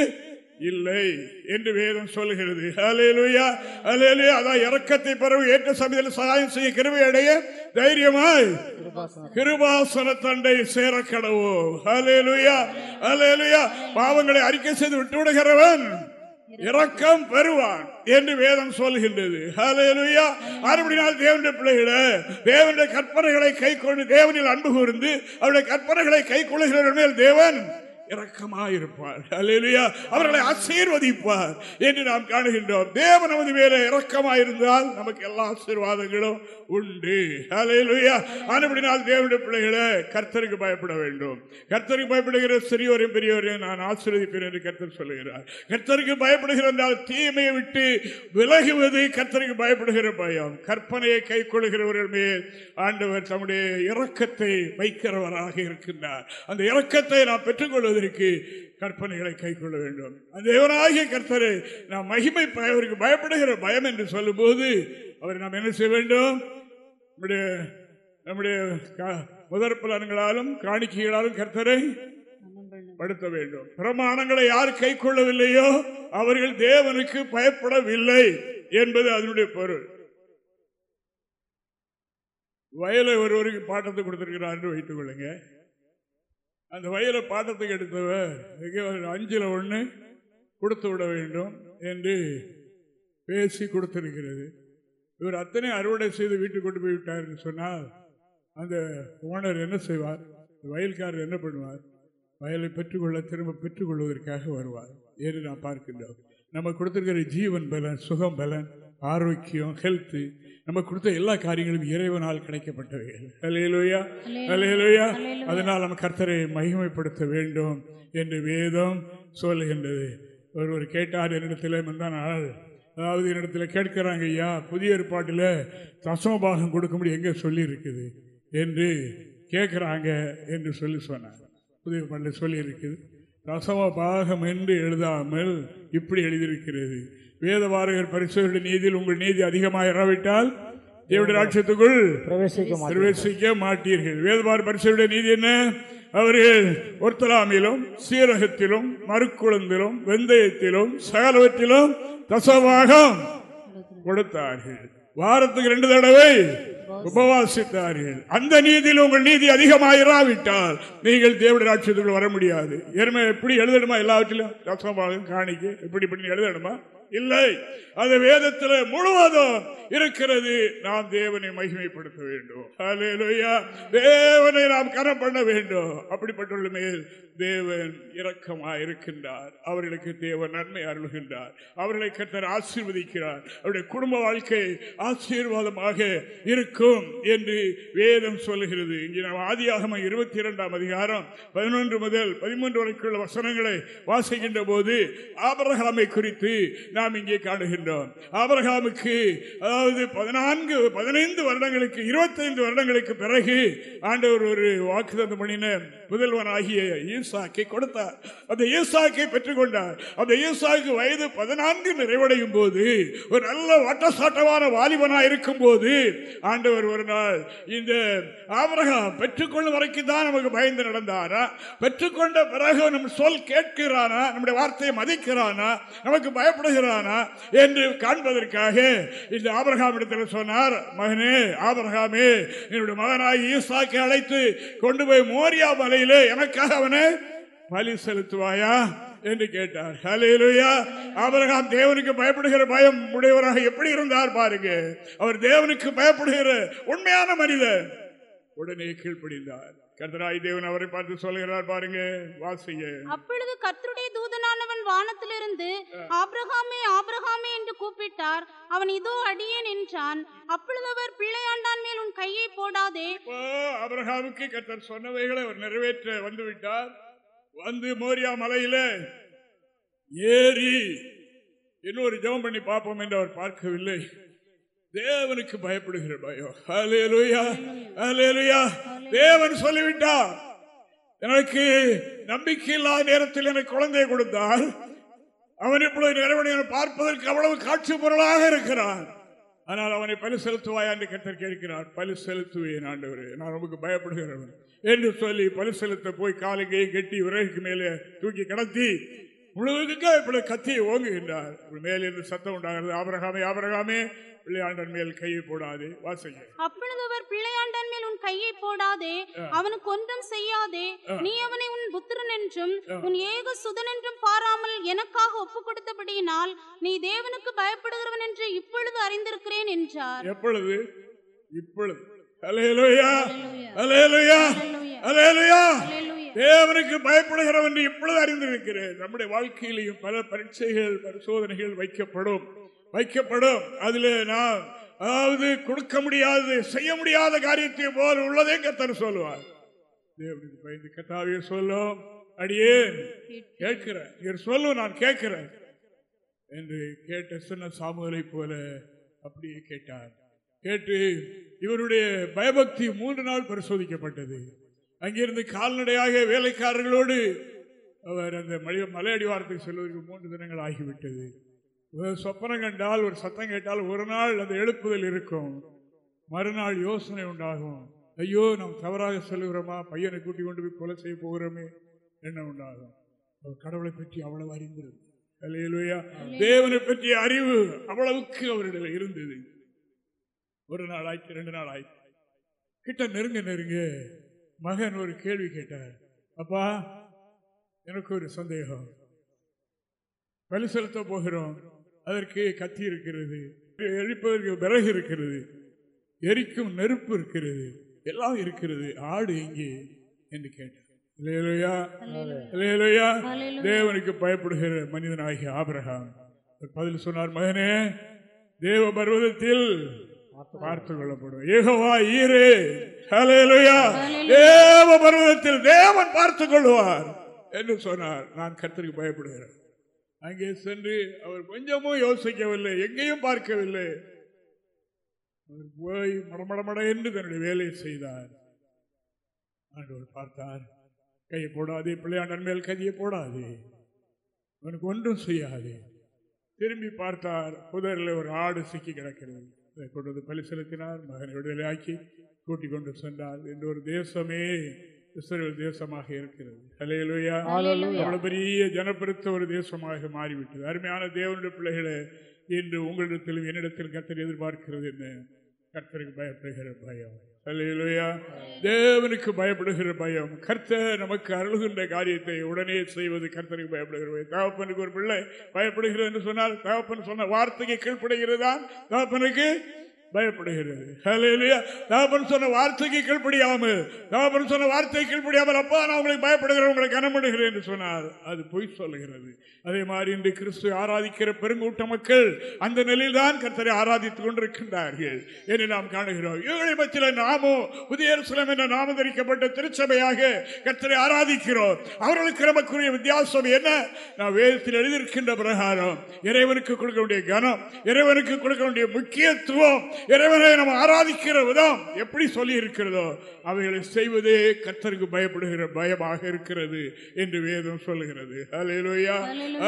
இல்லை என்று வேதம் சொல்லுகிறது. ஹalleluya ஹalleluya அதான் இறக்கத்தை பெறவும் ஏற்ற சமயத்தில் சகாயம் செய்ய கிருபை அடைய தைரியமாய் கிருபாசன தண்டை சேர கடவோ ஹalleluya ஹalleluya பாவங்களை அறிக்கை செய்து விட்டு விடுகிறவன் இரக்கம் பெறுவான் என்று வேதம் சொல்கின்றது. ஹalleluya. மறுபடியும் தேவனுடைய பிள்ளைகளை தேவனுடைய கற்பனைகளை கை கொண்டு தேவனில் அன்பு கூர்ந்து அவருடைய கற்பனைகளை கை கொள்ளுகிறவர்கள் மேல் தேவன். இரக்கமாயிருப்பார் அல்லா அவர்களை ஆசீர்வதிப்பார் என்று நாம் காணுகின்றோம். தேவன் நமது மேலே இரக்கமாயிருந்தால் நமக்கு எல்லா ஆசீர்வாதங்களும் உண்டு. அல்லேலூயா. அனுப்பினால் தேவனுடைய பிள்ளைகளை கர்த்தருக்கு பயப்பட வேண்டும். கர்த்தருக்கு பயப்படுகிற சிறியோரையும் பெரியோரையும் நான் ஆசீர்வதிப்பேன் என்று கர்த்தர் சொல்லுகிறார். கர்த்தருக்கு பயப்படுகிற என்றால் தீமையை விட்டு விலகுவது கர்த்தருக்கு பயப்படுகிற பயம். கற்பனையை கை கொள்கிறவர்கள் மேல் ஆண்டவர் தம்முடைய இரக்கத்தை வைக்கிறவராக இருக்கின்றார். அந்த இரக்கத்தை நாம் பெற்றுக்கொள்வதற்கு கற்பனைகளை கை கொள்ள வேண்டும். அந்த தேவனாகிய கர்த்தரை நாம் மகிமை அவருக்கு பயப்படுகிற பயம் என்று சொல்லும்போது அவரை நாம் என்ன செய்ய வேண்டும்? நம்முடைய நம்முடைய முதற்பலன்களாலும் முதற் பலன்களாலும் காணிக்கைகளாலும் கர்த்தரை படுத்த வேண்டும். பிரமாணங்களை யார் கை கொள்ளவில்லையோ அவர்கள் தேவனுக்கு பயப்படவில்லை என்பது அதனுடைய பொருள். வயலை ஒருவருக்கு பாட்டத்தை கொடுத்திருக்கிறார் என்று வைத்துக் கொள்ளுங்க. அந்த வயலை பாட்டத்துக்கு எடுத்தவர் அஞ்சில் ஒன்று கொடுத்து விட வேண்டும் என்று பேசி கொடுத்திருக்கிறது. இவர் அத்தனை அறுவடை செய்து வீட்டுக்கு கொண்டு போய்விட்டார் சொன்னால் அந்த ஓனர் என்ன செய்வார்? வயல்காரர் என்ன பண்ணுவார்? வயலை பெற்றுக்கொள்ள திரும்ப பெற்றுக்கொள்வதற்காக வருவார் என்று நான் பார்க்கின்றோம். நம்ம கொடுத்துருக்கிற ஜீவன் பலன் சுகம் பலன் ஆரோக்கியம் ஹெல்த்து நம்ம கொடுத்த எல்லா காரியங்களும் இறைவனால் கிடைக்கப்பட்டவைகள் அலையலோயா அலையலோயா அதனால் நம்ம கர்த்தரை மகிமைப்படுத்த வேண்டும் என்று வேதம் சொல்லுகின்றது. ஒருவர் கேட்டார் என்னிடத்தில் முந்தா நாள் அதாவது என்னிடத்தில் கேட்கிறாங்க ஐயா புதிய ஏற்பாட்டில் தசமபாகம் கொடுக்கும்படி எங்கே சொல்லி இருக்குது என்று கேட்குறாங்க என்று சொல்லி சொன்னாங்க புதிய ஏற்பாட்டில் சொல்லி இருக்குது தசம பாகம் என்று எழுதாமல் இப்படி எழுதியிருக்கிறது. வேதவாரகர் பரிசுடைய நீதியில் உங்கள் நீதி அதிகமாக இராவிட்டால் தேவடைய ராட்சத்துக்குள் பிரவேசிக்க மாட்டீர்கள். வேதபார் பரிசுடைய நீதி என்ன? அவர்கள் ஒர்த்தலாமிலும் சீரகத்திலும் மறுக்குளந்திலும் வெந்தயத்திலும் சகலவற்றிலும் தசவாகம் கொடுத்தார்கள். வாரத்துக்கு ரெண்டு தடவை உபவாசித்தார்கள். அந்த நீதியில் உங்கள் நீதி அதிகமாயிராவிட்டால் நீங்கள் தேவடைய ராட்சியத்துக்குள் வர முடியாது. ஏற்கனவே எப்படி எழுதணுமா எல்லாவற்றிலும் தசவாகம் காணிக்க? எப்படி இப்படி எழுதணுமா? இல்லை. அது வேதத்தில் முழுவதும் இருக்கிறது. நாம் தேவனை மகிமைப்படுத்த வேண்டும். தேவனை நாம் கரம் பண்ண வேண்டும். அப்படிப்பட்டுள்ள மேல் தேவன் இரக்கமாக இருக்கின்றார். அவர்களுக்கு தேவன் நன்மை அருள்கின்றார். அவர்களை கத்தர் ஆசீர்வதிக்கிறார். அவருடைய குடும்ப வாழ்க்கை ஆசீர்வாதமாக இருக்கும் என்று வேதம் சொல்லுகிறது. இங்கே நாம் ஆதியாகம இருபத்தி இரண்டாம் அதிகாரம் பதினொன்று முதல் பதிமூன்று வரைக்குள்ள வசனங்களை வாசிக்கின்ற போது ஆபரகாமை குறித்து நாம் நாம் இங்கே காணுகின்றோம். ஆபரகாமுக்கு அதாவது பதினான்கு பதினைந்து வருடங்களுக்கு இருபத்தைந்து வருடங்களுக்கு பிறகு ஆண்டவர் ஒரு வாக்குத்தத்தம் பண்ணின முதல்வனாகிய ஈசாக்கை கொடுத்தார். அந்த ஈசாக்கை பெற்றுக்கொண்டார். அந்த ஈசாக்கு வயது பதினான்கு நிறைவடையும் போது ஒரு நல்ல வட்டசாட்டமான வாலிபனாக இருக்கும் போது ஆண்டவர் ஒரு நாள் இந்த ஆபரகாம் பெற்றுக்கொள்ளும் வரைக்கும் தான் நமக்கு பயந்து நடந்தாரா? பெற்றுக்கொண்ட பிறகு நம் சொல் கேட்கிறானா? நம்முடைய வார்த்தையை மதிக்கிறானா? நமக்கு பயப்படுகிறானா? என்று காண்பதற்காக இந்த ஆபரகாம் இடத்தில் சொன்னார் மகனே ஆபரகாமே என்னுடைய மகனாகி ஈசாக்கை அழைத்து கொண்டு போய் மோரியா மலை மலையிலே எனக்காக அவனை பலி செலுத்துவாயா என்று கேட்டார். ஹலேலுயா ஆபிரகாம் தேவனுக்கு பயப்படுகிற பயம் உடையவராக எப்படி இருந்தார் பாருங்க. அவர் தேவனுக்கு பயப்படுகிற உண்மையான மனிதர் உடனே கீழ்ப்படிந்தார். கர்த்தராய் தேவன் அவரை பார்த்து சொல்கிறார் பாருங்க வாசிங்க. அப்பொழுது கர்த்தருடைய தூதனாய் வானத்திலிருந்து ஆபிரகாமே ஆபிரகாமே என்று கூப்பிட்டார். அவன் இதோ அடியேன் என்றான். அப்பொழுது அவர் பிள்ளையாண்டான் மேல் உன் கையை போடாதே. இப்போ அபிரகாமுக்கு கர்த்தர் சொன்னவைகளை அவர் நிறைவேற்ற வந்து விட்டார் வந்து மோரியா மலையில ஏறி இன்னொரு ஜெபம் பண்ணி பார்ப்போம் என்று அவர் பார்க்கவில்லை. தேவனுக்கு பயப்படுகிற பயம். ஹalleluya ஹalleluya. தேவன் சொல்லிவிட்டார். எனக்கு நம்பிக்கை இல்லாத நேரத்தில் எனக்கு குழந்தையை கொடுத்தார். அவன் இப்பொழுது நிறைவனை பார்ப்பதற்கு அவ்வளவு காட்சி பொருளாக இருக்கிறான். ஆனால் அவனை பலி செலுத்துவாய் என்று கேட்ட கேட்கிறார். பலி செலுத்துவேன் ஆண்டவரே நான் நமக்கு பயப்படுகிறவன். என்று சொல்லி பலி செலுத்த போய் காலங்கையை கட்டி விறகுக்கு மேலே தூக்கி கடத்தி முழுவதுக்கு இப்படி கத்தி ஓங்குகின்றார். மேலிருந்து சத்தம் உண்டாகிறது. ஆபரகாமே ஆபரகாமே பிள்ளையாண்டன் மேல் கையை போடாது வாசிங்க அப்பொழுது அவர் பிள்ளையாண்டான் மேல் உன் கையை போடாதே அவனுக்கு ஒன்றும் செய்யாதே நீ அவனை உன் புத்திரன் என்றும் உன் ஏக சுதன் என்றும் பாராமல் எனக்காக ஒப்பு கொடுத்தபடியினால் நீ தேவனுக்கு பயப்படுகிறவன் என்று இப்பொழுது அறிந்திருக்கிறேன் என்றார். எப்பொழுது? இப்பொழுது. அலேலுயா அலேலுயா அலேலுயா தேவனுக்கு பயப்படுகிறவன் என்று இப்பொழுது அறிந்திருக்கிறேன். நம்முடைய வாழ்க்கையிலையும் பல பரீட்சைகள் பரிசோதனைகள் வைக்கப்படும். வைக்கப்படும். அதில் நான் அதாவது கொடுக்க முடியாதது செய்ய முடியாத காரியத்தை போல் உள்ளதே கத்தர் சொல்லுவார். தேவனுக்கு பயந்து கத்தாவே சொல்லும். அடியே கேட்கிறேன். இவர் சொல்லும் நான் கேட்கிறேன். என்று கேட்ட சின்ன சாமுதலை போல அப்படியே கேட்டார். கேட்டு இவருடைய பயபக்தி மூன்று நாள் பரிசோதிக்கப்பட்டது. அங்கிருந்து கால்நடையாக வேலைக்காரர்களோடு அவர் அந்த மலை மலையடிவாரத்துக்கு செல்வதற்கு மூன்று தினங்கள் ஆகிவிட்டது. ஒரு சொப்பனம் கண்டால் ஒரு சத்தம் கேட்டால் ஒரு நாள் அந்த எழுப்புதல் இருக்கும். மறுநாள் யோசனை உண்டாகும். ஐயோ நாம் தவறாக செல்கிறோமா பையனை கூட்டி கொண்டு போய் கொலை செய்ய போகிறோமே? என்ன உண்டாகும்? அவர் கடவுளை பற்றி அவ்வளவு அறிந்திருந்தது அல்லேலூயா. தேவனை பற்றிய அறிவு அவ்வளவுக்கு அவரிடம் இருந்தது. ஒரு நாள் ஆயிடுச்சு ரெண்டு நாள் ஆயிடுச்சு கிட்ட நெருங்க நெருங்க மகன் ஒரு கேள்வி கேட்டார். அப்பா எனக்கு ஒரு சந்தேகம். பலி செலுத்த போகிறோம். அதற்கு கத்தி இருக்கிறது. எரிப்பதற்கு விறகு இருக்கிறது. எரிக்கும் நெருப்பு இருக்கிறது. எல்லாம் இருக்கிறது. ஆடு எங்கே? என்று கேட்டார். தேவனுக்கு பயப்படுகிற மனிதனாகிய ஆபிரகாம் பதில் சொன்னார். மகனே தேவ பர்வதத்தில் பார்த்து கொள்ளப்படும் ஏகவா ஈரே. தேவ பர்வதத்தில் தேவன் பார்த்து கொள்வார் என்று சொன்னார். நான் கர்த்தருக்கு பயப்படுகிறேன். அங்கே சென்று அவர் கொஞ்சமும் யோசிக்கவில்லை எங்கேயும் பார்க்கவில்லை. அவர் போய் மடமடமட என்று தன்னுடைய வேலையை செய்தார். ஆண்டவர் பார்த்தார் கையை போடாதே பிள்ளையாண்டன் மேல் கையை போடாதே. அவனுக்கு ஒன்றும் செய்யாதே. திரும்பி பார்த்தார் புதரில் ஒரு ஆடு சிக்கி கிடக்கிறது. அதை கொண்டு வந்து பலி செலுத்தினார் மகனை விடுதலை ஆக்கி கூட்டிக் கொண்டு சென்றார். என்று ஒரு தேசமே இஸ்ரேல் தேசமாக இருக்கிறது. ஹalleluya. அவ்வளவு பெரிய ஜனப்பெருத்த ஒரு தேசமாக மாறிவிட்டது. அருமையான தேவனுடைய பிள்ளைகளை இன்று உங்களிடத்திலும் என்னிடத்தில் கர்த்தர் எதிர்பார்க்கிறது என்ன? கர்த்தருக்கு பயப்படுகிற பயம். ஹalleluya தேவனுக்கு பயப்படுகிற பயம். கர்த்தர் நமக்கு அருள்கின்ற காரியத்தை உடனே செய்வது கர்த்தருக்கு பயப்படுகிற பயம் தகப்பனுக்கு ஒரு பிள்ளை பயப்படுகிறது என்று சொன்னால் தகப்பன் சொன்ன வார்த்தைக்கு கீழ்ப்படுகிறது தான் தகப்பனுக்கு பயப்படுகிறது. ஹalleluya. சொன்ன வார்த்தைக்கு கீழ்ப்படியாமல் தகப்பன் சொன்ன வார்த்தைக்கு கீழ்ப்படியாமல் அப்பா நான் உங்களுக்கு பயப்படுகிறேன் உங்களை கனப்படுகிறேன் என்று சொன்னார். அது பொய் சொல்லுகிறது. அதே மாதிரி இன்று கிறிஸ்து ஆராதிக்கிற பெருங்கூட்ட மக்கள் அந்த நிலையில் தான் கர்த்தரை ஆராதித்துக் கொண்டிருக்கின்றார்கள் என்று நாம் காணுகிறோம். இவர்களை மத்தியில் நாமோ புதிய சிலம் என்ற நாமதரிக்கப்பட்ட திருச்சபையாக கர்த்தரை ஆராதிக்கிறோம். அவர்களுக்கு நமக்குரிய வித்தியாசம் என்ன? நான் வேதத்தில் எழுதியிருக்கின்ற பிரகாரம் இறைவனுக்கு கொடுக்க வேண்டிய கனம் இறைவனுக்கு கொடுக்க வேண்டிய முக்கியத்துவம் இறைவனை நம்ம ஆராதிக்கிற விதம் எப்படி சொல்லி இருக்கிறதோ அவைகளை செய்வதே கர்த்தருக்கு பயப்படுகிற பயமாக இருக்கிறது என்று வேதம் சொல்லுகிறது. அலையலுயா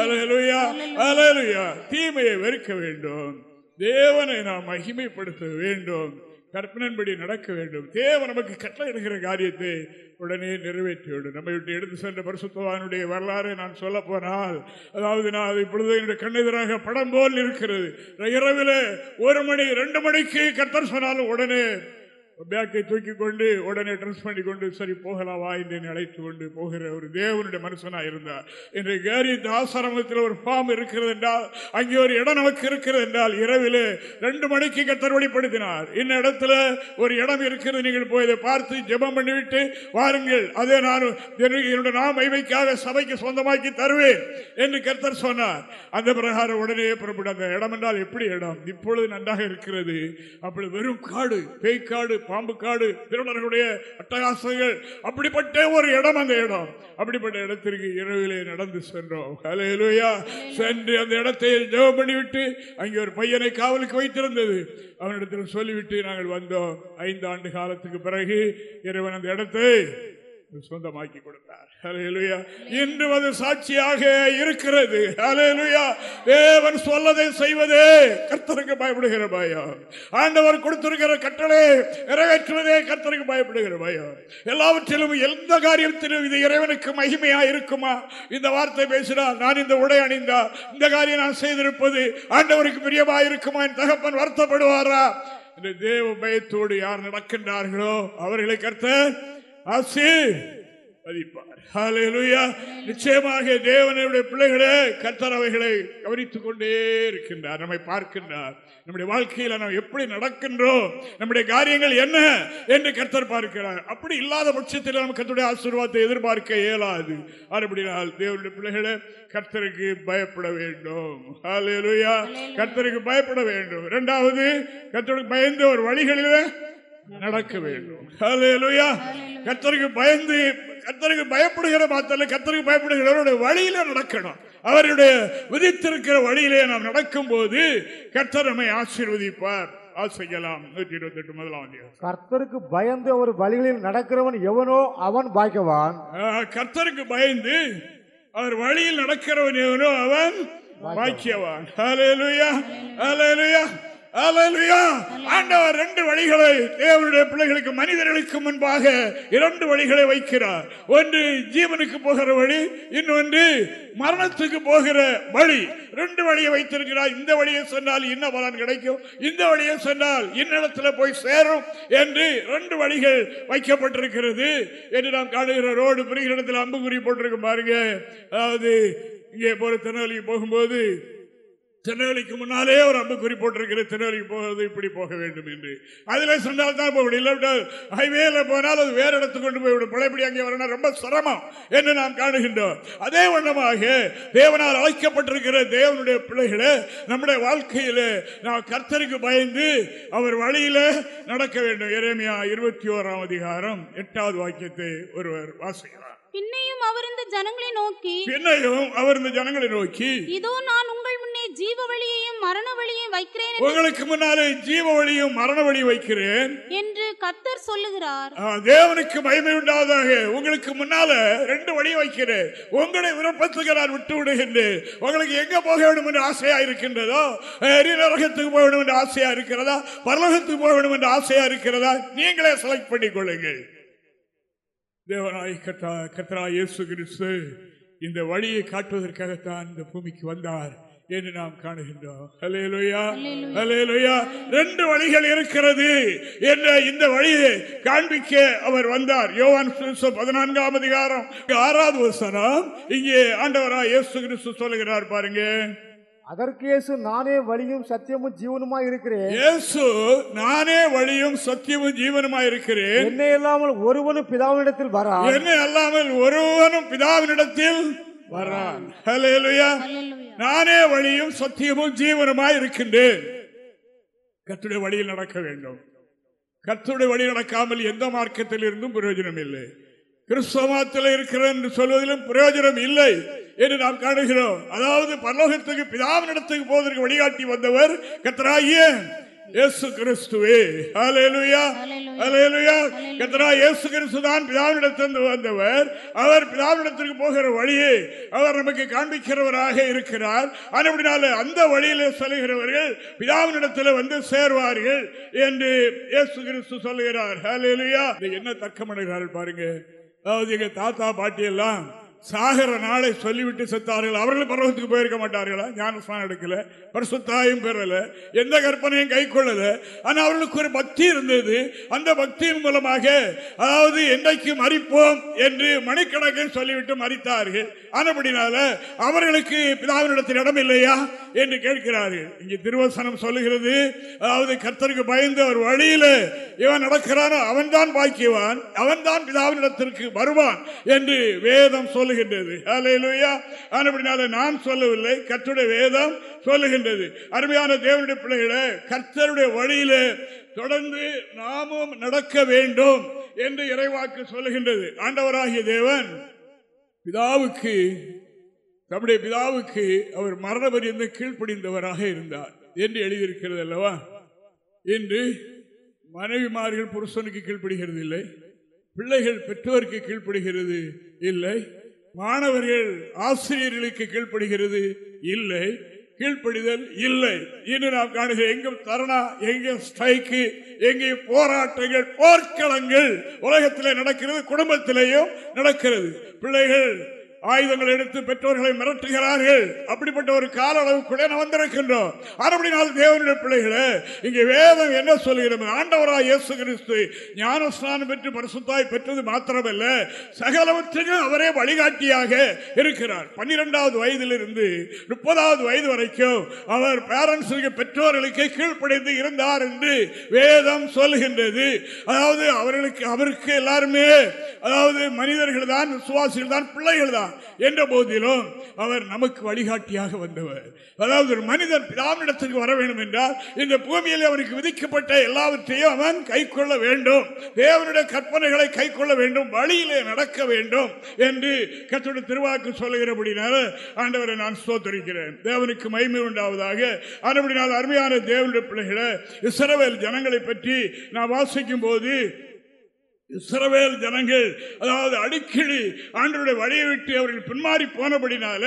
அலையலுயா அலையலுயா தீமையை வெறுக்க வேண்டும். தேவனை நாம் மகிமைப்படுத்த வேண்டும். கற்பனன்படி நடக்க வேண்டும். தேவன் நமக்கு கட்டளையிடுகிற காரியத்தை உடனே நிறைவேற்றிவிடும் நம்மை விட்டு எடுத்து சென்ற பரிசுத்தவானுடைய வரலாறு நான் சொல்ல போனால் அதாவது நான் அது இப்பொழுது என்னுடைய கண்ணெதிராக படம் போல் இருக்கிறது. இரவில் ஒரு மணி ரெண்டு மணிக்கு கத்தர் சொன்னாலும் உடனே பேக்கை தூக்கி கொண்டு உடனே ட்ரெஸ் பண்ணி கொண்டு சரி போகலாம் என்று அழைத்து கொண்டு போகிற ஒரு தேவனுடைய மனுஷனாக இருந்தார். இன்றைக்கு கேரி இந்த ஆசிரமத்தில் ஒரு ஃபார்ம் இருக்கிறது என்றால் அங்கே ஒரு இடம் நமக்கு இருக்கிறது என்றால் இரவில் ரெண்டு மணிக்கு கத்தர்வழிப்படுத்தினார் இந்த இடத்துல ஒரு இடம் இருக்கிறது நீங்கள் போய் இதை பார்த்து ஜெபம் பண்ணிவிட்டு வாருங்கள். அதே நான் என்னுடைய நாம் மைமைக்காக சபைக்கு சொந்தமாக்கி தருவேன் என்று கர்த்தர் சொன்னார். அந்த பிரகாரம் உடனே புறப்பட்ட அந்த இடம் என்றால் எப்படி இடம்? இப்பொழுது நன்றாக இருக்கிறது. அப்படி வெறும் காடு பேய்க்காடு பாம்பு காடு திருடர்களுடைய அட்டகாசங்கள். அப்படிப்பட்ட ஒரு இடம் அந்த இடம். அப்படிப்பட்ட இடத்திற்கு இரவிலே நடந்து சென்றோம். ஹalleluya. சென்று அந்த இடத்தை ஜெபம் பண்ணிவிட்டு அங்கே ஒரு பையனை காவலுக்கு வைத்திருந்தது. அவனிடத்தில் சொல்லிவிட்டு நாங்கள் வந்தோம். ஐந்து ஆண்டு காலத்துக்கு பிறகு இறைவன் அந்த இடத்தை சொந்தமாக்கி கொடுத்தார். ஹalleluya. இன்று அது சாட்சியாக இருக்கிறது. ஹalleluya. தேவன் சொல்லதை செய்வதே கர்த்தருக்கு பயப்படுகிற பயம். ஆண்டவர் கொடுத்திருக்கிற கட்டளை நிறைவேற்றுவதே கர்த்தருக்கு பயப்படுகிற பயம். எல்லாவற்றிலும் எந்த காரியத்திலும் இது இறைவனுக்கு மகிமையா இருக்குமா? இந்த வார்த்தை பேசினால் நான் இந்த உடை அணிந்தா. இந்த காரியம் நான் செய்திருப்பது ஆண்டவருக்கு பிரியமா இருக்குமா என் தகப்பன் வருத்தப்படுவாரா? இந்த தேவ பயத்தோடு யார் நடக்கின்றார்களோ அவர்களை கர்த்தர் ஆசி நிச்சயமாக தேவனுடைய பிள்ளைகளே கர்த்தர் அவைகளை கவனித்துக் கொண்டே இருக்கின்றார். நம்மை பார்க்கின்றார். நம்முடைய வாழ்க்கையில் நாம் எப்படி நடக்கின்றோம் நம்முடைய காரியங்கள் என்ன என்று கர்த்தர் பார்க்கிறார். அப்படி இல்லாத பட்சத்தில் நம்ம கர்த்தருடைய ஆசீர்வாதத்தை எதிர்பார்க்க இயலாது. அப்படினால் தேவனுடைய பிள்ளைகளே கர்த்தருக்கு பயப்பட வேண்டும். கர்த்தருக்கு பயப்பட வேண்டும். இரண்டாவது கர்த்தருக்கு பயந்த ஒரு வழிகளில் நடக்க வேண்டும். கர்த்தருக்கு பயந்து கர்த்தருக்கு பயப்படுகிற மாத்தல கர்த்தருக்கு பயப்படுகிறவருடைய வழியில நடக்கணும். அவருடைய விதித்திருக்கிற வழியிலே நாம் நடக்கும் போது கர்த்தர் நம்மை ஆசீர்வதிப்பார். கர்த்தருக்கு பயந்து அவர் வழிகளில் நடக்கிறவன் எவனோ அவன் பாய்க்கவான் ஆஹ், கர்த்தருக்கு பயந்து அவர் வழியில் நடக்கிறவன் எவனோ அவன் பாக்கியவான். ஆண்டவர் ரெண்டு வழிகளை தேவனுடைய பிள்ளைகளுக்கு மனிதர்களுக்கு முன்பாக இரண்டு வழிகளை வைக்கிறார். ஒன்று ஜீவனுக்கு போகிற வழி இன்னொன்று மரணத்துக்கு போகிற வழி. ரெண்டு வழியை வைத்திருக்கிறார். இந்த வழியை சொன்னால் இன்ன பலன் கிடைக்கும்? இந்த வழியை சொன்னால் இன்னிடத்துல போய் சேரும் என்று ரெண்டு வழிகள் வைக்கப்பட்டிருக்கிறது என்று நாம் காணுகிற ரோடு புரிகிற இடத்துல அம்புக்குறி போட்டிருக்க பாருங்க. அதாவது இங்கே போற திருநெல்வேலிக்கு போகும்போது திருநெல்வேலிக்கு முன்னாலே ஒரு அம்புக்குறி போட்டிருக்கிற திருநெல்வேலிக்கு போகிறது இப்படி போக வேண்டும் என்று. அதில் சென்றால் தான் போக முடியும் இல்லாவிட்டால் ஹைவேல போனால் அது வேற இடத்துக்கு கொண்டு போய்விடும் பழையபடி அங்கே வரணும் ரொம்ப சிரமம் என்று நாம் காணுகின்றோம். அதே வண்ணமாக தேவனால் அழைக்கப்பட்டிருக்கிற தேவனுடைய பிள்ளைகளை நம்முடைய வாழ்க்கையில் நாம் கர்த்தருக்கு பயந்து அவர் வழியில் நடக்க வேண்டும். எரேமியா இருபத்தி ஓராம் அதிகாரம் எட்டாவது வாக்கியத்தை ஒருவர் வாசிக்கிறார். பின்னையும் அவர் இந்த ஜனங்களை நோக்கி பின்னையும் அவர் இந்த ஜனங்களை நோக்கி இதோ நான் உங்கள் முன்னே ஜீவ வழியையும் மரண வழியையும் வைக்கிறேன் உங்களுக்கு முன்னாலே ஜீவ வழியும் மரண வழி வைக்கிறேன். என்று கர்த்தர் சொல்லுகிறார். தேவனுக்கு மகிமை உண்டாவதாக உங்களுக்கு முன்னால ரெண்டு வழி வைக்கிறேன். உங்களை விருப்பத்துக்கு நான் விட்டு விடுகின்றேன் உங்களுக்கு எங்க போக வேண்டும் என்று ஆசையா இருக்கின்றதோ நரகத்துக்கு போக வேண்டும் என்று ஆசையா இருக்கிறதா பரலோகத்துக்கு போக வேண்டும் என்று ஆசையா இருக்கிறதா நீங்களே செலக்ட் பண்ணிக் கொள்ளுங்கள் தேவனாய் கத்தா கத்ரா இயேசு கிறிஸ்து இந்த வழியை காட்டுவதற்காகத்தான் இந்த பூமிக்கு வந்தார் என்று நாம் காணுகின்றோம். ரெண்டு வழிகள் இருக்கிறது என்ற இந்த வழியை காண்பிக்க அவர் வந்தார். யோவான் பதினான்காம் அதிகாரம் ஆறாவது வசனம் இங்கே ஆண்டவராய் இயேசு கிறிஸ்து சொல்லுகிறார் பாருங்க. அதற்கு இயேசு நானே வழியும் சத்தியமும் ஜீவனுமாய் இருக்கிறேன். இயேசு நானே வழியும் சத்தியமும் ஜீவனுமாய் இருக்கிறேன். என்னை இல்லாமல் ஒருவனும் பிதாவினிடத்தில் வரா என்னை அல்லாமல் ஒருவனும் பிதாவினிடத்தில் வரான். ஹalleluya நானே வழியும் சத்தியமும் ஜீவனுமாய் இருக்கின்றேன். கர்த்தருடைய வழியில் நடக்க வேண்டும். கர்த்தருடைய வழி நடக்காமல் எந்த மார்க்கத்தில் இருந்தும் பிரயோஜனம் இல்லை கிறிஸ்தவத்தில் இருக்கிறேன் என்று சொல்வதிலும் பிரயோஜனம் இல்லை. என்று நாம் காணுகிறோம். அதாவது பரலோகத்துக்கு பிதாவினிடத்துக்கு போவதற்கு வழிகாட்டி வந்தவர் கர்த்தராகிய இயேசு கிறிஸ்துவே. ஹalleluya. ஹalleluya. கர்த்தரா இயேசு கிறிஸ்து தான் பிதாவினிடத்திலிருந்து வந்தவர். அவர் பிதாவினிடத்திற்கு போகிற வழியை அவர் நமக்கு காண்பிக்கிறவராக இருக்கிறார். அப்படினால அந்த வழியில செல்கிறவர்கள் பிதாவினிடத்தில் வந்து சேர்வார்கள் என்று இயேசு கிறிஸ்து சொல்லுகிறார். இது என்ன தர்க்கம் பண்ணுகிறார்கள் பாருங்க. அதாவது எங்க தாத்தா பாட்டி எல்லாம் சாகர நாளை சொல்லிவிட்டு செத்தார்கள். அவர்கள் பருவத்துக்கு போயிருக்க மாட்டார்களா? ஞானஸ்தானம் எடுக்கல. பரிசுத்தாயும் பெறல. எந்த கற்பனையும் கை கொள்ளல. ஆனா அவர்களுக்கு ஒரு பக்தி இருந்தது. அந்த பக்தியின் மூலமாக அதாவது என்றைக்கு மறிப்போம் என்று மணிக்கணக்கில் சொல்லிவிட்டு மறித்தார்கள் ஆனப்படினால அவர்களுக்கு பிதாவினிடத்தில் இடம் இல்லையா? என்று கேட்கிறார்கள். இங்கே திருவசனம் சொல்லுகிறது. அதாவது கர்த்தருக்கு பயந்து அவர் வழியில இவன் நடக்கிறானோ அவன்தான் பாக்கியவான். அவன்தான் பிதாவினிடத்திற்கு வருவான் என்று வேதம் சொல்லுகின்றது. நான் சொல்லவில்லை கர்த்தருடைய வேதம் சொல்லுகின்றது. அருமையான தேவனுடைய பிள்ளைகளை கர்த்தருடைய வழியில தொடர்ந்து நாமும் நடக்க வேண்டும் என்று இறைவாக்கு சொல்லுகின்றது. ஆண்டவராகிய தேவன் பிதாவுக்கு நம்முடைய பிதாவுக்கு அவர் மரண பரியந்த கீழ்ப்படிந்தவராக இருந்தார் என்று எழுதியிருக்கிறது அல்லவா? இன்று மனைவிமார்கள் புருஷனுக்கு கீழ்ப்படுகிறது இல்லை பிள்ளைகள் பெற்றோருக்கு கீழ்ப்படுகிறது இல்லை மாணவர்கள் ஆசிரியர்களுக்கு கீழ்ப்படுகிறது? இல்லை. கீழ்ப்படிதல் இல்லை. இன்று நாம் காணுகிற எங்கும் தரணா எங்கும் ஸ்ட்ரைக்கு எங்கே போராட்டங்கள் போர்க்களங்கள் உலகத்தில் நடக்கிறது குடும்பத்திலேயும் நடக்கிறது. பிள்ளைகள் ஆயுதங்கள் எடுத்து பெற்றோர்களை மிரட்டுகிறார்கள். அப்படிப்பட்ட ஒரு கால அளவுக்குள்ளே நாம் வந்திருக்கின்றோம் அப்படினால் தேவனுடைய பிள்ளைகளே இங்கே வேதம் என்ன சொல்கிறது ஆண்டவராக இயேசு கிறிஸ்து ஞானஸ்நானம் பெற்று பரிசுத்தாய் பெற்றது மாத்திரமல்ல சகலவற்றுக்கும் அவரே வழிகாட்டியாக இருக்கிறார். பன்னிரெண்டாவது வயதிலிருந்து முப்பதாவது வயது வரைக்கும் அவர் பேரண்ட்ஸுக்கு பெற்றோர்களுக்கு கீழ்ப்படைந்து இருந்தார் என்று வேதம் சொல்லுகின்றது. அதாவது அவர்களுக்கு அவருக்கு எல்லாருமே அதாவது மனிதர்கள் தான் விசுவாசிகள் தான் பிள்ளைகள் தான் என்ற போதிலும் அவர் நமக்கு வழிகாட்டியாக வந்தவர். அதாவது ஒரு மனிதன் பிதாவினிடத்திற்கு வர வேண்டும் என்றால் இந்த பூமியில் அவருக்கு விதிக்கப்பட்ட எல்லாவற்றையும் அவன் கை வேண்டும். தேவனுடைய கற்பனைகளை கை கொள்ள வேண்டும். வழியிலே நடக்க வேண்டும் என்று கத்தோட திருவாக்கு சொல்லுகிறபடினால ஆண்டவரை நான் சோத்தரிக்கிறேன் தேவனுக்கு மகிமை உண்டாவதாக. அதுபடினால் அருமையான தேவனுடைய பிள்ளைகளை இஸ்ரவேல் ஜனங்களை பற்றி நான் வாசிக்கும் போது இஸ்ரவேல் ஜனங்கள் அதாவது அடிக்கடி ஆண்டருடைய வழியை விட்டு அவர்கள் பின்மாறி போனபடினால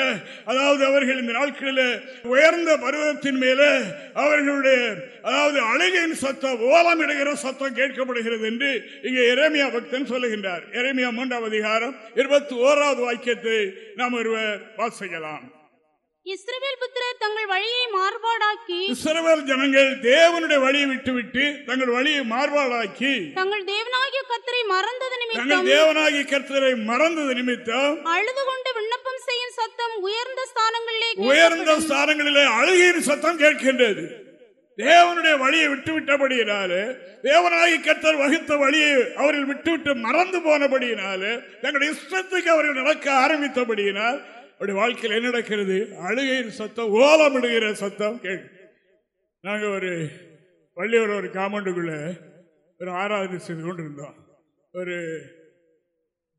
அதாவது அவர்கள் இந்த நாட்களில் உயர்ந்த பருவத்தின் மேலே அவர்களுடைய அதாவது அழுகையின் சத்தம் ஓலம் இடுகிற சத்தம் கேட்கப்படுகிறது என்று இங்கே இறைமையா பக்தன் சொல்லுகின்றார். எரேமியா மூன்றாம் அதிகாரம் இருபத்தி ஓராவது வாக்கியத்தை நாம் ஒருவர் வாசிக்கலாம். இஸ்ரவேல் புத்திரர் தங்கள் வழியை மாறுபாடாக்கி இஸ்ரவேல் ஜனங்கள் தேவனுடைய வழியை விட்டுவிட்டு தங்கள் வழியை மார்பாடாக்கி தங்கள் தேவனாகிய கத்தரை மறந்தது தங்கள் நிமித்தம் தேவனாகி கர்த்தரை மறந்தது நிமித்தம் அழுது கொண்டு விண்ணப்பம் செய்யும் சத்தம் உயர்ந்த ஸ்தானங்களிலே உயர்ந்த. ஸ்தானங்களிலே அழுகையின் சத்தம் கேட்கின்றது தேவனுடைய வழியை விட்டுவிட்டபடியினாலே தேவனாகி கர்த்தர் வகுத்த வழியை அவர்கள் விட்டுவிட்டு மறந்து போனபடியினாலே தங்களுடைய இஷ்டத்துக்கு அவர்கள் நடக்க ஆரம்பித்தபடியினால் அப்படி வாழ்க்கையில் என்ன நடக்கிறது? அழுகையின் சத்தம் ஓலமிடுகிற சத்தம் கேள். நாங்கள் ஒரு பள்ளியோட ஒரு காம்பவுண்டுக்குள்ள ஒரு ஆராதனை செய்து கொண்டு இருந்தோம் ஒரு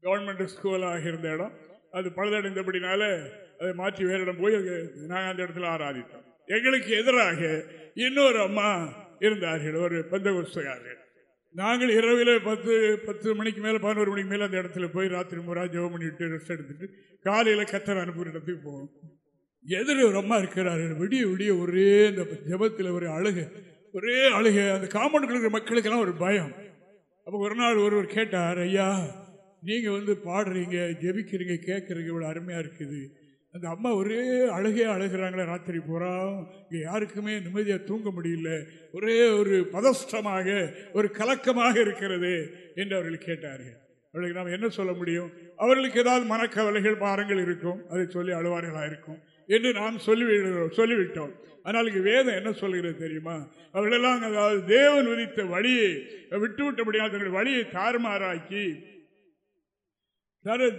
கவர்மெண்ட் ஸ்கூலாக இருந்த இடம். அது பழுதடைந்தபடினால அதை மாற்றி வேறு இடம் போய் நாங்கள் அந்த இடத்துல ஆராதித்தோம். எங்களுக்கு எதிராக இன்னொரு அம்மா இருந்தார்கள் ஒரு பந்தகோஸ்தகாரர்கள் நாங்கள் இரவில் பத்து பத்து மணிக்கு மேலே பதினோரு மணிக்கு மேலே அந்த இடத்துல போய் ராத்திரி முறை ஜெபம் பண்ணிட்டு ரெஸ்ட் எடுத்துட்டு காலையில் கத்தர் அனுப்புகிற இடத்துக்கு போவோம். எதிர ரொம்ப அம்மா விடிய விடிய ஒரே அந்த ஜெபத்தில் ஒரு அழுகை. ஒரே அழுகை. அந்த காம்பவுண்டுக்குள்ள இருக்கிற மக்களுக்கெல்லாம் ஒரு பயம். அப்போ ஒரு நாள் ஒருவர் கேட்டார் ஐயா நீங்கள் வந்து பாடுறீங்க ஜெபிக்கிறீங்க கேட்குறீங்க இவ்வளோ அருமையாக இருக்குது. அந்த அம்மா ஒரே அழுகே அழுகிறாங்களே ராத்திரி பூரா. இங்கே யாருக்குமே நிம்மதியாக தூங்க முடியல. ஒரே ஒரு பதஷ்டமாக ஒரு கலக்கமாக இருக்கிறது என்று அவர்கள் கேட்டார்கள். அவர்களுக்கு நாம் என்ன சொல்ல முடியும்? அவர்களுக்கு ஏதாவது மனக்கவலைகள் பாரங்கள் இருக்கும். அதை சொல்லி அழுவார்களாக இருக்கும் என்று நாம் சொல்லி சொல்லிவிட்டோம் ஆனால் இங்கே வேதம் என்ன சொல்கிறது தெரியுமா? அவர்களெல்லாம் அதாவது தேவன் விதித்த வழியை விட்டுவிட்டபடியாக தங்கள் வழியை தாறுமாறாக்கி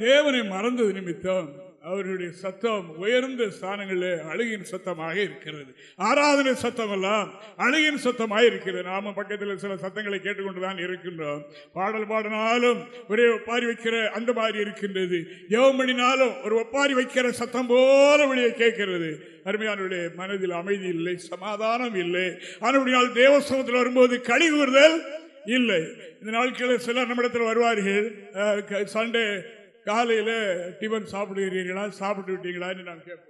தேவனை மறந்தது நிமித்தம் அவருடைய சத்தம் உயர்ந்த ஸ்தானங்களில் அழுகின் சத்தமாக இருக்கிறது. ஆராதனை சத்தம் எல்லாம் அழுகின் சத்தமாக இருக்கிறது. நாம பக்கத்தில் சில சத்தங்களை கேட்டுக்கொண்டுதான் இருக்கின்றோம். பாடல் பாடினாலும் ஒரே ஒப்பாரி வைக்கிற அந்த மாதிரி இருக்கின்றது. எவமணினாலும் ஒரு ஒப்பாரி வைக்கிற சத்தம் போல வெளியே கேட்கிறது. அருமையானுடைய மனதில் அமைதி இல்லை சமாதானம் இல்லை. ஆனால் தேவஸ்தவத்தில் வரும்போது களி கூறுதல் இல்லை. இந்த நாட்களில் சிலர் நம்மிடத்தில் வருவார்கள். சண்டே காலையில் டிஃபன் சாப்பிடுகிறீர்களா சாப்பிட்டு விட்டீங்களான்னு நான் கேட்போம்.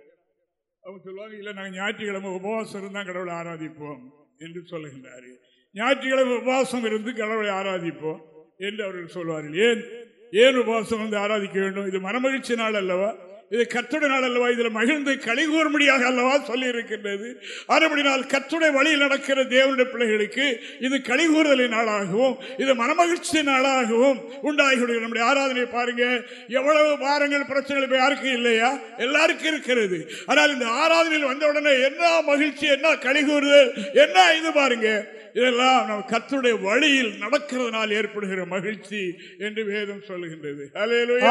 அவங்க சொல்லுவாங்க இல்லை நாங்கள் ஞாயிற்றுக்கிழமை உபவாசம் இருந்தால் கடவுளை ஆராதிப்போம் என்று சொல்லுகின்றார். ஞாயிற்றுக்கிழமை உபவாசம் இருந்து கடவுளை ஆராதிப்போம் என்று அவர்கள் சொல்வார்கள். ஏன்? ஏன் உபவாசம் வந்து ஆராதிக்க வேண்டும்? இது மனமகிழ்ச்சி நாள் அல்லவா? இது கத்துடைய நாள் அல்லவா? இதில் மகிழ்ந்து களி கூறும்படியாக அல்லவா சொல்லி இருக்கின்றது அதுபடினால் கத்துடைய வழியில் நடக்கிற தேவனுடைய பிள்ளைகளுக்கு இது களி கூறுதலின் நாளாகவும் இது மனமகிழ்ச்சி நாளாகவும் உண்டாகி நம்முடைய ஆராதனை பாருங்க. எவ்வளவு பாரங்கள் பிரச்சனைகள் இப்ப யாருக்கும் இல்லையா? எல்லாருக்கும் இருக்கிறது. ஆனால் இந்த ஆராதனையில் வந்த உடனே என்ன மகிழ்ச்சி என்ன களி கூறுதல் என்ன இது பாருங்க. இதெல்லாம் நம்ம கத்துடைய வழியில் நடக்கிறதுனால் ஏற்படுகிற மகிழ்ச்சி என்று வேதம் சொல்லுகின்றது. ஹalleluya.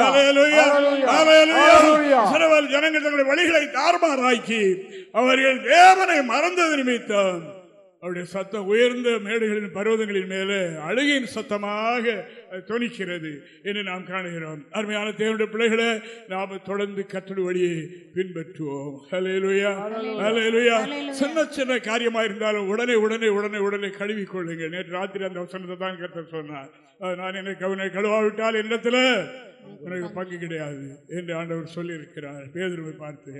ஹalleluya. ஹalleluya. இஸ்ரவேல் ஜனங்கள் தங்களுடைய வழிகளை தாறுமாறாக்கி அவர்கள் தேவனை மறந்தது நிமித்தம் அவருடைய சத்தம் உயர்ந்த மேடுகளின் பர்வதங்களின் மேலே அழுகையின் சத்தமாக தொனிக்கிறது என்று நாம் காணுகிறோம். அருமையான தேவனுடைய பிள்ளைகளை நாம் தொடர்ந்து கத்தோடு வழியை பின்பற்றுவோம். ஹalleluya. ஹalleluya. சின்ன சின்ன காரியமா இருந்தாலும் உடனே உடனே உடனே உடனே கழுவிக் கொள்ளுங்கள் நேற்று ராத்திரி அந்த வசனத்தை தான் கருத்து சொன்னார். நான் என்னை கவனை கழுவாவிட்டால் என்னத்துல உனக்கு பங்கு கிடையாது என்று ஆண்டவர் சொல்லி இருக்கிறார் பேதுருவை பார்த்து.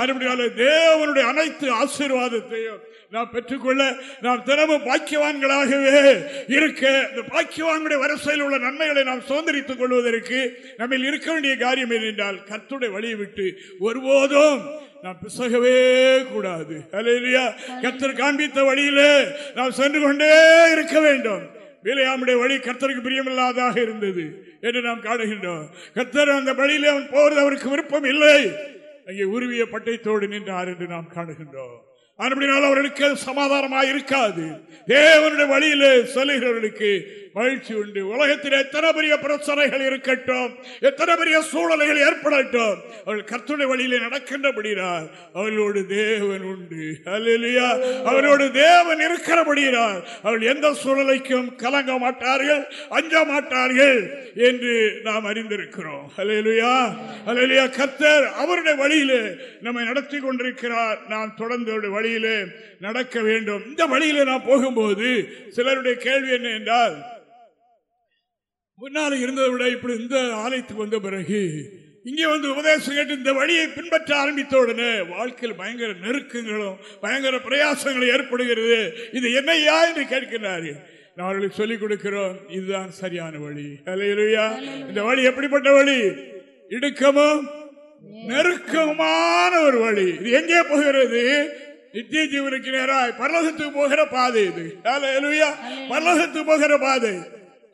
அதுபடியால தேவனுடைய அனைத்து ஆசீர்வாதத்தையும் நாம் பெற்றுக்கொள்ள நாம் தினமும் பாக்கியவான்களாகவே இருக்க இந்த பாக்கியவான்களுடைய வரிசையில் உள்ள நன்மைகளை நாம் சுதந்திரித்துக் கொள்வதற்கு நம்ம இருக்க வேண்டிய காரியம் என்னென்றால் கர்த்துடைய வழியை விட்டு ஒருபோதும் நாம் பிசகவே கூடாது. கர்த்தர் காண்பித்த வழியிலே நாம் சென்று கொண்டே இருக்க வேண்டும். வேலையாமுடைய வழி கர்த்தருக்கு பிரியமில்லாதாக இருந்தது என்று நாம் காணுகின்றோம். கர்த்தர் அந்த வழியிலே அவன் போவது அவருக்கு விருப்பம் இல்லை. அங்கே உருவிய பட்டயத்தோடு நின்றார் என்று நாம் காணுகின்றோம். அப்படினால் அவர்களுக்கு சமாதானமாக இருக்காது. தேவனுடைய வழியிலே செல்கிறவர்களுக்கு மகிழ்ச்சி உண்டு. உலகத்தில் எத்தனை பெரிய பிரச்சனைகள் இருக்கட்டும் எத்தனை பெரிய சூழல்கள் ஏற்படட்டும் அவள் கர்த்துடைய வழியிலே நடக்கின்றபடினார் அவளோடு தேவன் உண்டு. அல்லா அவரோடு தேவன் இருக்கிறபடினார் அவள் எந்த சூழலைக்கும் கலங்க மாட்டார்கள் அஞ்ச மாட்டார்கள் என்று நாம் அறிந்திருக்கிறோம். அல்லா அல்லா கர்த்தர் அவருடைய வழியிலே நம்மை நடத்தி கொண்டிருக்கிறார். நாம் தொடர்ந்து அவருடைய வழியிலே நடக்க வேண்டும். இந்த வழியிலே நான் போகும்போது சிலருடைய கேள்வி என்ன என்றால் முன்னால் இருந்ததை விட இப்படி இந்த ஆலயத்துக்கு வந்த பிறகு இங்கே வந்து உபதேசம் கேட்டு இந்த வழியை பின்பற்ற ஆரம்பித்த உடனே வாழ்க்கையில் பயங்கர நெருக்கங்களும் பயங்கர பிரயாசங்களும் ஏற்படுகிறது. இது என்னையா என்று கேட்கிறார்கள். நான் அவர்களுக்கு சொல்லிக் கொடுக்கிறோம் இதுதான் சரியான வழி. அல்லையா இந்த வழி எப்படிப்பட்ட வழி? இடுக்கமும் நெருக்கமான ஒரு வழி. இது எங்கே போகிறது? நித்திய ஜீவனுக்கு நேராய் பரலோகத்துக்கு போகிற பாதை இது. அல்லேலூயா பரலோகத்துக்கு போகிற பாதை.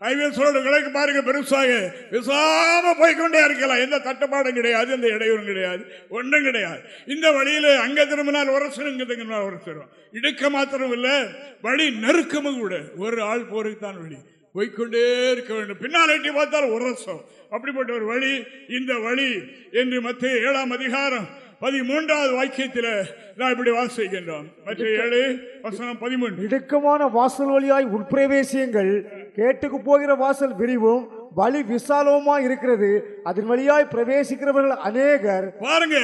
ஹைவே ரோடு பாருங்க பெருசாக. விசாம போய்கொண்டே இருக்கலாம். எந்த தட்டுப்பாடும் கிடையாது எந்த இடையூறும் கிடையாது ஒன்றும் கிடையாது. இந்த வழியில அங்க திரும்பினால் உரசரும் இங்க திரும்பினால் உரசரும். இடுக்க மாத்திரம் இல்லை வழி நெருக்கமும் கூட. ஒரு ஆள் போருக்கு தான் வழி. போய்கொண்டே இருக்க வேண்டும். பின்னால் எட்டி பார்த்தால் உரசம். அப்படிப்பட்ட ஒரு வழி இந்த வழி என்று மத்திய ஏழாம் அதிகாரம் பதிமூன்றாவது வாக்கியத்தில் நான் இப்படி வாசிக்கின்றோம் மற்ற ஏழு வசனம் பதிமூன்று. இடுக்கமான வாசல் வழியாய் உட்பிரவேசியங்கள். கேட்டுக்கு போகிற வாசல் விரிவும் வழி விசாலவுமா இருக்கிறது. அதன் வழியாய் பிரவேசிக்கிறவர்கள் அநேகர். பாருங்க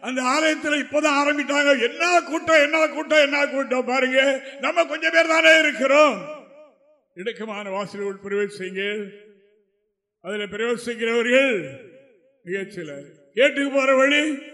அந்த ஆலயத்தில் இப்பதான் ஆரம்பிட்டாங்க என்ன கூட்டம் என்ன கூட்டம் என்ன கூட்டம் பாருங்க. நம்ம கொஞ்சம் பேர் தானே இருக்கிறோம். இடுக்கமான வாசல் பிரவேசிங்க அதுல பிரவேசிக்கிறவர்கள் மிகச்சிலர். கேட்டுக்கு போற வழி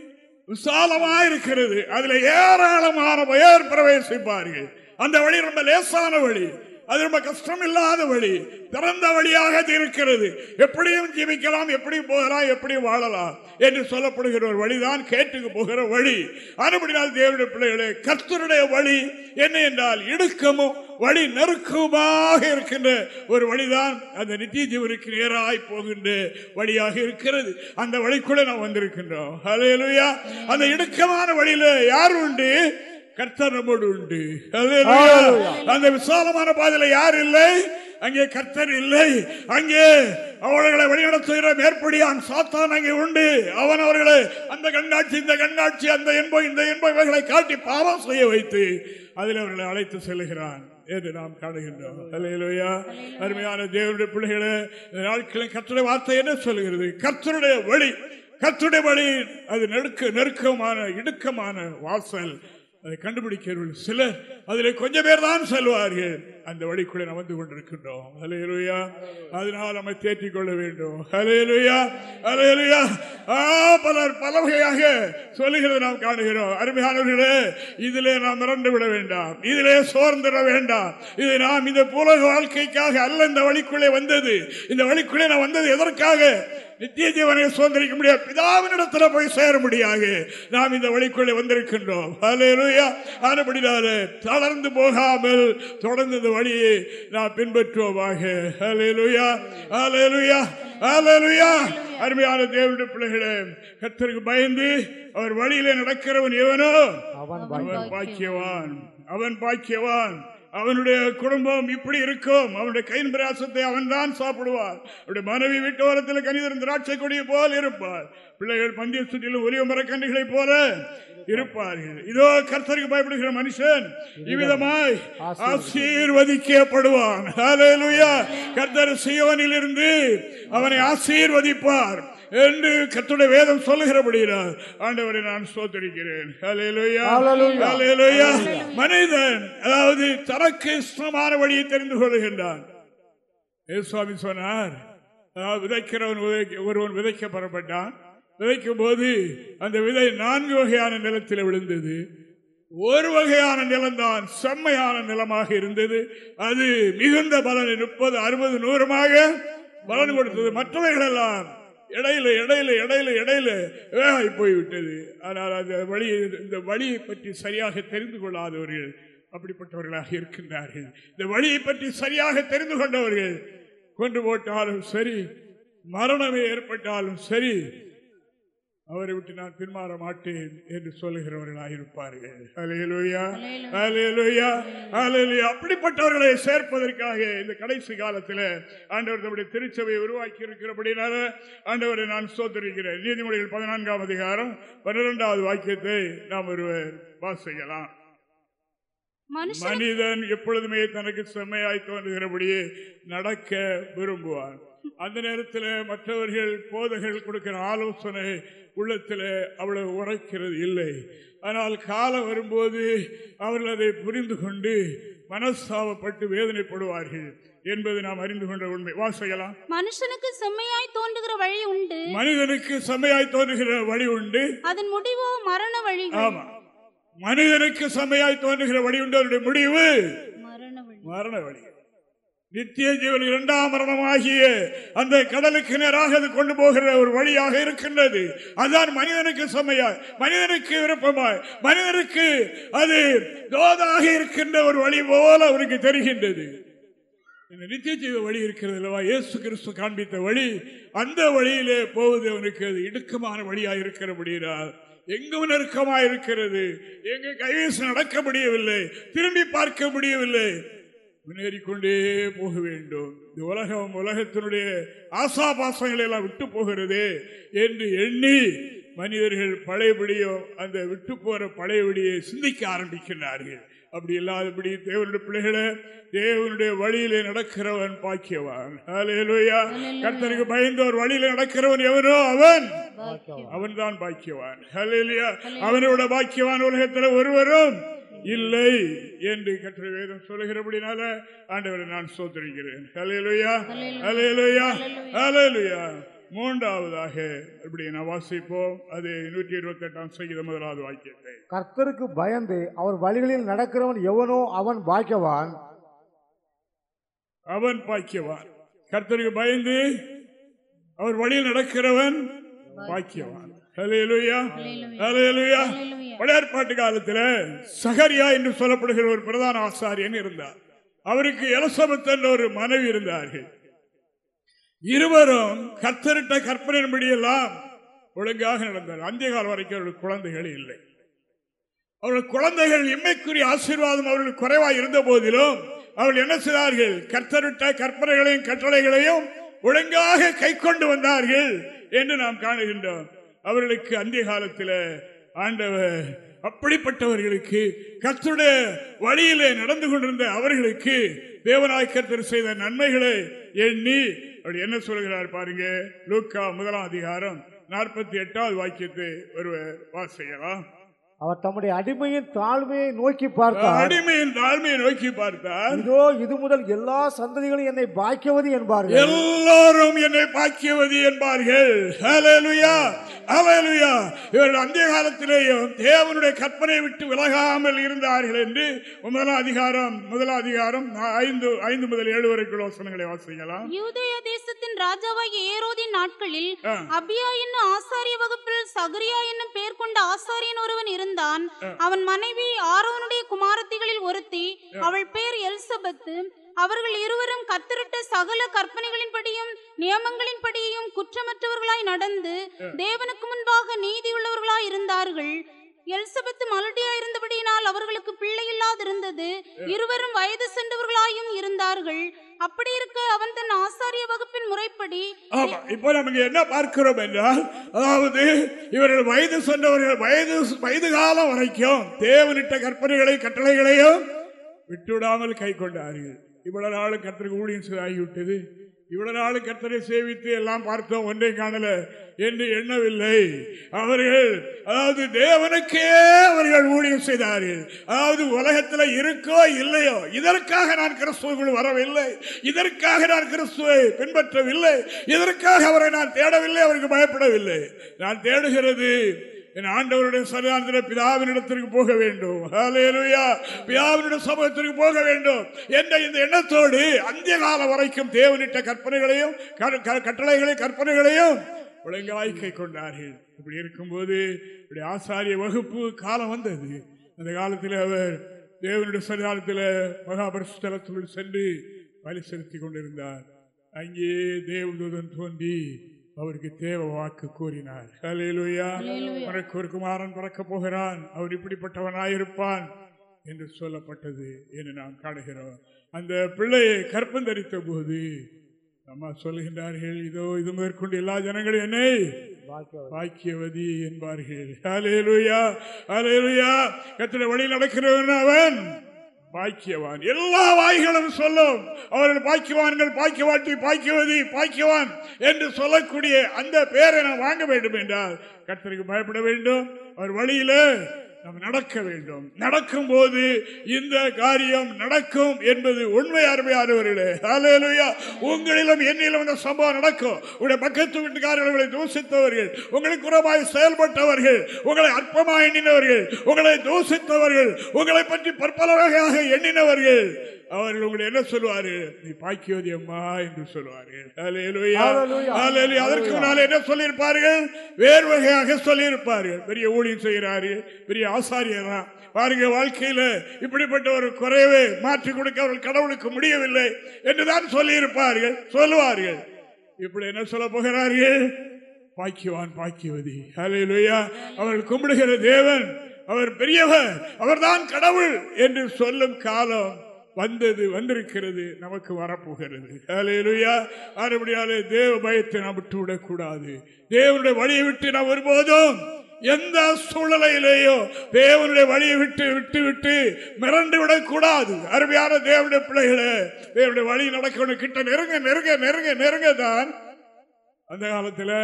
விசாலமா இருக்கிறது அதுல ஏராளமான பெயர் பிரவேசிப்பார்கள். அந்த வழி ரொம்ப லேசான வழி. அது ரொம்ப கஷ்டம் இல்லாத வழி. திறந்த வழியாக இருக்கிறது. எப்படியும் ஜீவிக்கலாம் எப்படி போகலாம் எப்படி வாழலாம் என்று சொல்லப்படுகிற ஒரு வழிதான் கேட்டுக்கு போகிற வழி. அதுபடினால் தேவனுடைய பிள்ளைகளே கர்த்தருடைய வழி என்ன என்றால் இடுக்கமும் வழி நெருக்கமாக இருக்கின்ற ஒரு வழிதான் அந்த நித்திய ஜீவனுக்கு நேராய் போகின்ற வழியாக இருக்கிறது. அந்த வழிக்குள்ள நாம் வந்திருக்கின்றோம். அந்த இடுக்கமான வழியில யார் உண்டு? கர்த்தர் நம்மோடு உண்டு. அந்த விசாலமான பாதையில யார் இல்லை? அங்கே கர்த்தர் இல்லை. அங்கே அவர்களை வழிநடத்துகிற மேற்படியான் சாத்தான் அங்கே உண்டு. அவன் அவர்களை அந்த கண்காட்சி இந்த கண்காட்சி அந்த என்போ இந்த என்போ இவைகளை காட்டி பாவம் செய்ய வைத்து அதில் அவர்களை அழைத்து செல்கிறான் என்று நாம் காணுகின்றோம். அருமையான தேவனுடைய பிள்ளைகளே இந்த நாட்களில் கர்த்தருடைய வார்த்தை என்ன சொல்கிறது கர்த்தருடைய வழி கர்த்தருடைய வழி அது நெருக்க நெருக்கமான இடுக்கமான வாசல். அதை கண்டுபிடிக்கிறவர்கள் சிலர் அதில் கொஞ்சம் பேர் தான் செல்வார்கள். அந்த வழிக்குள்ளே நாம் வந்து கொண்டிருக்கின்றோம். ஹலேலுயா அதனால் நம்ம தேற்றிக் கொள்ள வேண்டும். ஹலேலுயா ஹலேலுயா ஆ பலர் பல வகையாக சொல்லுகிறது நாம் காணுகிறோம். அருமையானவர்களே இதிலே நாம் மிரண்டு விட வேண்டாம். இதிலே சோர்ந்துட வேண்டாம். இது நாம் இந்த புலக வாழ்க்கைக்காக அல்ல இந்த வழிக்குள்ளே வந்தது. இந்த வழிக்குள்ளே நான் வந்தது எதற்காக? நித்திய ஜீவனை சுதந்திரிக்க முடியாது. பிதாவினிடத்துல போய் சேர முடியாது நாம் இந்த வழிக்குள்ளே வந்திருக்கின்றோம். ஆனபடினாலே தளர்ந்து போகாமல் தொடர்ந்து இந்த வழியை நாம் பின்பற்றுவோமாக. ஹalleluya ஹalleluya ஹalleluya அருமையான தேவனுடைய பிள்ளைகளே கர்த்தருக்கு பயந்து அவர் வழியிலே நடக்கிறவன் எவனோ? அவன் பாக்கியவான். அவன் பாக்கியவான். அவனுடைய குடும்பம் இப்படி இருக்கும். அவனுடைய கையின் பிரயாசத்தை அவன் தான் சாப்பிடுவார் அவருடைய மனைவி வீட்டு வாரத்தில் கனிதரும் திராட்சை கொடியை போல் இருப்பார் பிள்ளைகள் பந்திய சுற்றிலும் ஒலிவ மரக்கன்றுகளைப் போல இருப்பார்கள். இதோ கர்த்தருக்கு பயப்படுகிற மனுஷன் இவ்விதமாய் ஆசீர்வதிக்கப்படுவான். கர்த்தர் சியோனில் இருந்து அவனை ஆசீர்வதிப்பார். என்று கர்த்தருடைய வேதம் சொல்லுகிறபடியார் ஆண்டவரை நான். ஹalleluya மனிதன் அதாவது தனக்கு இஷ்டமான வழியை தெரிந்து கொள்கின்றான். சுவாமி சொன்னார் அதாவது விதைக்கிறவன் விதைக்க- ஒருவன் விதைக்க புறப்பட்டான் விதைக்கும் போது அந்த விதை நான்கு வகையான நிலத்தில் விழுந்தது. ஒரு வகையான நிலம்தான் செம்மையான நிலமாக இருந்தது. அது மிகுந்த பலனை முப்பது அறுபது நூறுமாக பலன் கொடுத்தது. மற்றவைகள் எல்லாம் இடையில இடையில இடையில இடையில வேகாய் போய்விட்டது. ஆனால் அந்த வழி இந்த வழியை பற்றி சரியாக தெரிந்து கொள்ளாதவர்கள் அப்படிப்பட்டவர்களாக இருக்கின்றார்கள். இந்த வழியை பற்றி சரியாக தெரிந்து கொண்டவர்கள் கொண்டு போட்டாலும் சரி மரணமே ஏற்பட்டாலும் சரி அவரை விட்டு நான் பின்மாற மாட்டேன் என்று சொல்லுகிறவர்களாக இருப்பார்கள் அலையலுயா அலையலுயா அலையலுயா அப்படிப்பட்டவர்களை சேர்ப்பதற்காக இந்த கடைசி காலத்தில் ஆண்டவர் நம்முடைய திருச்சபையை உருவாக்கி இருக்கிறபடினால ஆண்டவரை நான் சோதரிக்கிறேன் நீதிமொழிகள் பதினான்காம் அதிகாரம் பன்னிரெண்டாவது வாக்கியத்தை நாம் ஒருவர் வாசிக்கலாம். மனிதன் எப்பொழுதுமே தனக்கு செம்மையாய் தோன்றுகிறபடியே நடக்க விரும்புவான். அந்த நேரத்தில் மற்றவர்கள் போதகர்கள் கொடுக்கிற ஆலோசனை உள்ளத்தில் அவ்வளவு உரைக்கிறது இல்லை. ஆனால் காலம் வரும்போது அவர்கள் அதை புரிந்து கொண்டு மனஸ்தாபப்பட்டு வேதனைப்படுவார்கள் என்பது நாம் அறிந்து கொண்ட உண்மை. வாசிக்கலாம். மனுஷனுக்கு செம்மையாய் தோன்றுகிற வழி உண்டு. மனிதனுக்கு செம்மையாய் தோன்றுகிற வழி உண்டு. அதன் முடிவோ மரண வழிகள் ஆமா. மனிதனுக்கு செம்மையாய் தோன்றுகிற வழி உண்டு. அவருடைய முடிவு மரண வழி. மரண வழி. நித்திய ஜீவன் இரண்டாம் மரணமாகிய அந்த கடலுக்கு நேராக அது கொண்டு போகிற ஒரு வழியாக இருக்கின்றது. அதுதான் மனிதனுக்கு செம்மையாய் மனிதனுக்கு விருப்பமாய் மனிதனுக்கு அது தோதாக இருக்கின்ற ஒரு வழி போல அவருக்கு தெரிகின்றது. இந்த நித்திய ஜீவ வழி இருக்கிறது அல்லவா? இயேசு கிறிஸ்து காண்பித்த வழி. அந்த வழியிலே போவது அவனுக்கு அது இடுக்கமான வழியாக இருக்கிறபடியால் எங்கும் நெருக்கமாக இருக்கிறது. எங்க கைவீசு நடக்க முடியவில்லை திரும்பி பார்க்க முடியவில்லை. முன்னேறிக்கொண்டே போக வேண்டும். இந்த உலகம் உலகத்தினுடைய ஆசாபாசங்களை எல்லாம் விட்டு போகிறது என்று எண்ணி மனிதர்கள் பழையபடியோ அந்த விட்டு போற பழையபடியை சிந்திக்க ஆரம்பிக்கிறார்கள். அப்படி இல்லாதபடி தேவனுடைய பிள்ளைகளை தேவனுடைய வழியிலே நடக்கிறவன் பாக்கியவான். ஹalleluya கர்த்தருக்கு பயந்து ஒரு வழியில நடக்கிறவன் எவனோ அவன் அவன் தான் பாக்கியவான். அவனோட பாக்கியவான் உலகத்தில் ஒருவரும் இல்லை என்று கற்ற வேதம் சொல்லுகிறபடினால ஆண்டவரை நான் சோதரிக்கிறேன் ஹalleluya ஹalleluya ஹalleluya மூன்றாவதாக இப்படி நான் வாசிப்போம். அது நூற்றி இருபத்தி எட்டாம் சங்கீத முதலாவது வாக்கியத்தை. கர்த்தருக்கு பயந்து அவர் வழிகளில் நடக்கிறவன் எவனோ அவன் பாக்கியவான். அவன் பாக்கியவான். கர்த்தருக்கு பயந்து அவர் வழியில் நடக்கிறவன் பாக்கியவான். ஹalleluya ஹalleluya பழையாற்பாட்டு காலத்தில் சகரியா என்று சொல்லப்படுகிற ஒரு பிரதான ஆசாரியன் இருந்தார். அவருக்கு எலசபத் என்ற ஒரு மனைவி இருந்தார்கள். இருவரும் கத்தரிட்ட கற்பனையின்படி எல்லாம் ஒழுங்காக நடந்தார் அந்திய காலம் வரைக்கும் அவர்கள் குழந்தைகள் இல்லை. அவர்கள் குழந்தைகள் இம்மைக்குரிய ஆசீர்வாதம் அவர்கள் குறைவாக இருந்த போதிலும் அவர்கள் என்ன செய்தார்கள்? கர்த்தரிட்ட கற்பனைகளையும் கட்டளைகளையும் ஒழுங்காக கை கொண்டு வந்தார்கள் என்று நாம் காணுகின்றோம். அவர்களுக்கு அந்திய காலத்தில் ஆண்டவர் அப்படிப்பட்டவர்களுக்கு கத்துடைய வழியிலே நடந்து கொண்டிருந்த அவர்களுக்கு தேவநாயக்கத்தில் செய்த நன்மைகளை எண்ணி அப்படி என்ன சொல்கிறார் பாருங்க லூக்கா முதலாம் அதிகாரம் நாற்பத்தி எட்டாவது வாக்கியத்தை ஒருவர் வாசிக்கலாம். அவர் தம்முடைய அடிமையின் தாழ்மையை நோக்கி பார்த்தார். அடிமையின் தாழ்மையை நோக்கி பார்த்தார். இதோ இது முதல் எல்லா சந்ததிகளும் என்னை பாக்கியவதி என்பார்கள். எல்லோரும் என்னை பாக்கியவதி என்பார்கள். ஹalleluya ஹalleluya இவர்கள் அந்த காலத்திலேயும் தேவனுடைய கற்பனை விட்டு விலகாமல் இருந்தார்கள் என்று முதலாம் அதிகாரம் முதலாம் அதிகாரம் ஐந்து ஐந்து முதல் ஏழு வரைக்குள்ள வசனங்களை வாசிக்கலாம். யூதேய தேசத்தின் ராஜாவாகிய ஏரோதின் நாட்களில். அபியா என்னும் ஆசாரிய வகுப்பில் சகரியா என்னும் பேர் கொண்ட ஆசாரியன் ஒருவன் இருந்தான். அவன் மனைவி ஆரோனுடைய குமாரத்திகளில் ஒருத்தி அவள் பேர் எல்சபத்து. அவர்கள் இருவரும் கத்தரிட்ட சகல கற்பனைகளின்படியும் நியமங்களின்படியும் குற்றமற்றவர்களாய் நடந்து தேவனுக்கு முன்பாக நீதியுள்ளவர்களாய் இருந்தார்கள். எலிசபெத் மலடியா இருந்தபடியினால் அவர்களுக்கு பிள்ளை இல்லாதிருந்தது. இருவரும் வயது சென்றவர்களாயும் இருந்தார்கள். அப்படி இருக்க அவன் தன் ஆசாரிய வகுப்பின் முறைப்படி ஆமா இப்போ நமக்கு என்ன பார்க்கிறோம் என்றால் அதாவது இவர்கள் வயது சென்றவர்கள் வயது வயது காலம் வரைக்கும் தேவனிட்ட கற்பனைகளை கட்டளைகளையும் விட்டுவிடாமல் கை கொண்டார்கள். இவ்வளவு நாள் கத்திரிக்கு ஊழியம் ஆகிவிட்டது இவ்வளவு நாள் கர்த்தரை சேவித்து எல்லாம் பார்த்தோம் ஒன்றை காணல. என்று எண்ணவில்லை. அவர்கள் அதாவது தேவனுக்கே அவர்கள் ஊழியம் செய்தார்கள். அதாவது உலகத்தில் இருக்கோ இல்லையோ இதற்காக நான் கிறிஸ்துவுக்குள் வரவில்லை. இதற்காக நான் கிறிஸ்துவை பின்பற்றவில்லை. இதற்காக அவரை நான் தேடவில்லை அவருக்கு பயப்படவில்லை. நான் தேடுகிறது என் ஆண்டவருடைய சன்னிதானத்தில் பிதாவினிடத்திற்கு போக வேண்டும். பிதாவினுடைய சமூகத்திற்கு போக வேண்டும் என்ற இந்த எண்ணத்தோடு அந்திய காலம் வரைக்கும் தேவனிட்ட கற்பனைகளையும் க- கட்டளைகளையும் கற்பனைகளையும் ஒழுங்காய் கை கொண்டார்கள் இப்படி இருக்கும்போது இப்படி ஆசாரிய வகுப்பு காலம் வந்தது. அந்த காலத்தில் அவர் தேவனுடைய சன்னிதானத்தில் மகாபரிசுத்தலத்துக்குள் சென்று பலி செலுத்தி கொண்டிருந்தார். அங்கே தேவதூதன் தோன்றி அவருக்கு தேவ வாக்கு கூறினார். ஹalleluya. உனக்கு ஒரு குமாரன் பிறக்கப் போகிறான். அவர் இப்படிப்பட்டவனாயிருப்பான் என்று சொல்லப்பட்டது என்று நாம் காணுகிறோம். அந்த பிள்ளையை கற்பந்தரித்த போது அம்மா சொல்லுகின்றார்கள் இதோ இது மேற்கொண்டு எல்லா ஜனங்களும் என்னை பாக்கியவதி. என்பார்கள். ஹalleluya ஹalleluya. கர்த்தருடைய வழி நடக்கிறவன் அவன் பாக்கியவான். எல்லா வாய்களும் சொல்லும் அவர்கள் பாக்கியவான்கள் பாக்கியவாட்டி பாக்கியவதி பாக்கியவான் என்று சொல்லக்கூடிய அந்த பேரை நாம் வாங்க வேண்டும் என்றால் கர்த்தருக்கு பயப்பட வேண்டும். அவர் வழியில நம்ம நடக்க வேண்டும். நடக்கும் போது இந்த காரியம் நடக்கும் என்பது உண்மை அருமையானவர்களே. ஹalleluya. உங்களிலும் என்னிலும் இந்த சம்பவம் நடக்கும். உங்களுடைய பக்கத்து வீட்டுக்காரர்களை தூசித்தவர்கள் உங்களுக்கு புறமாய் செயல்பட்டவர்கள் உங்களை அற்பமாய் எண்ணினவர்கள் உங்களை தூசித்தவர்கள் உங்களை பற்றி பற்பல வகையாக எண்ணினவர்கள். அவர்கள் உங்களை என்ன சொல்லுவார்கள் நீ பாக்கியவதி அம்மா என்று சொல்லுவார்கள் அதற்கு முன்னால் என்ன சொல்லியிருப்பார்கள்? வேறு வகையாக சொல்லியிருப்பார்கள். பெரிய ஊழியம் செய்கிறார்கள் பெரிய ஆசாரியரா. பாருங்க வாழ்க்கையில இப்படிப்பட்ட ஒரு குறைவை மாற்றி கொடுக்க அவர்கள் கடவுளுக்கு முடியவில்லை என்றுதான் சொல்லியிருப்பார்கள் சொல்லுவார்கள். இப்படி என்ன சொல்ல போகிறார்கள்? பாக்கியவான் பாக்கியவதி. ஹalleluya. அவர்கள் கும்பிடுகிற தேவன் அவர் பெரியவர் அவர்தான் கடவுள் என்று சொல்லும் காலம் வந்தது வந்திருக்கிறது நமக்கு வரப்போகிறது. ஹalleluya ஆறுபடியாலே தேவ பயத்தை நாம் விட்டு விடக்கூடாது. தேவனுடைய வழியை விட்டு நாம் ஒருபோதும் எந்த சூழ்நிலையிலேயோ தேவனுடைய வழியை விட்டு விட்டு விட்டு மிரண்டு விடக்கூடாது. அருமையான தேவனுடைய பிள்ளைகளே தேவனுடைய வழி நடக்கணும். கிட்ட நெருங்க நெருங்க நெருங்க நெருங்க தான் அந்த காலத்தில்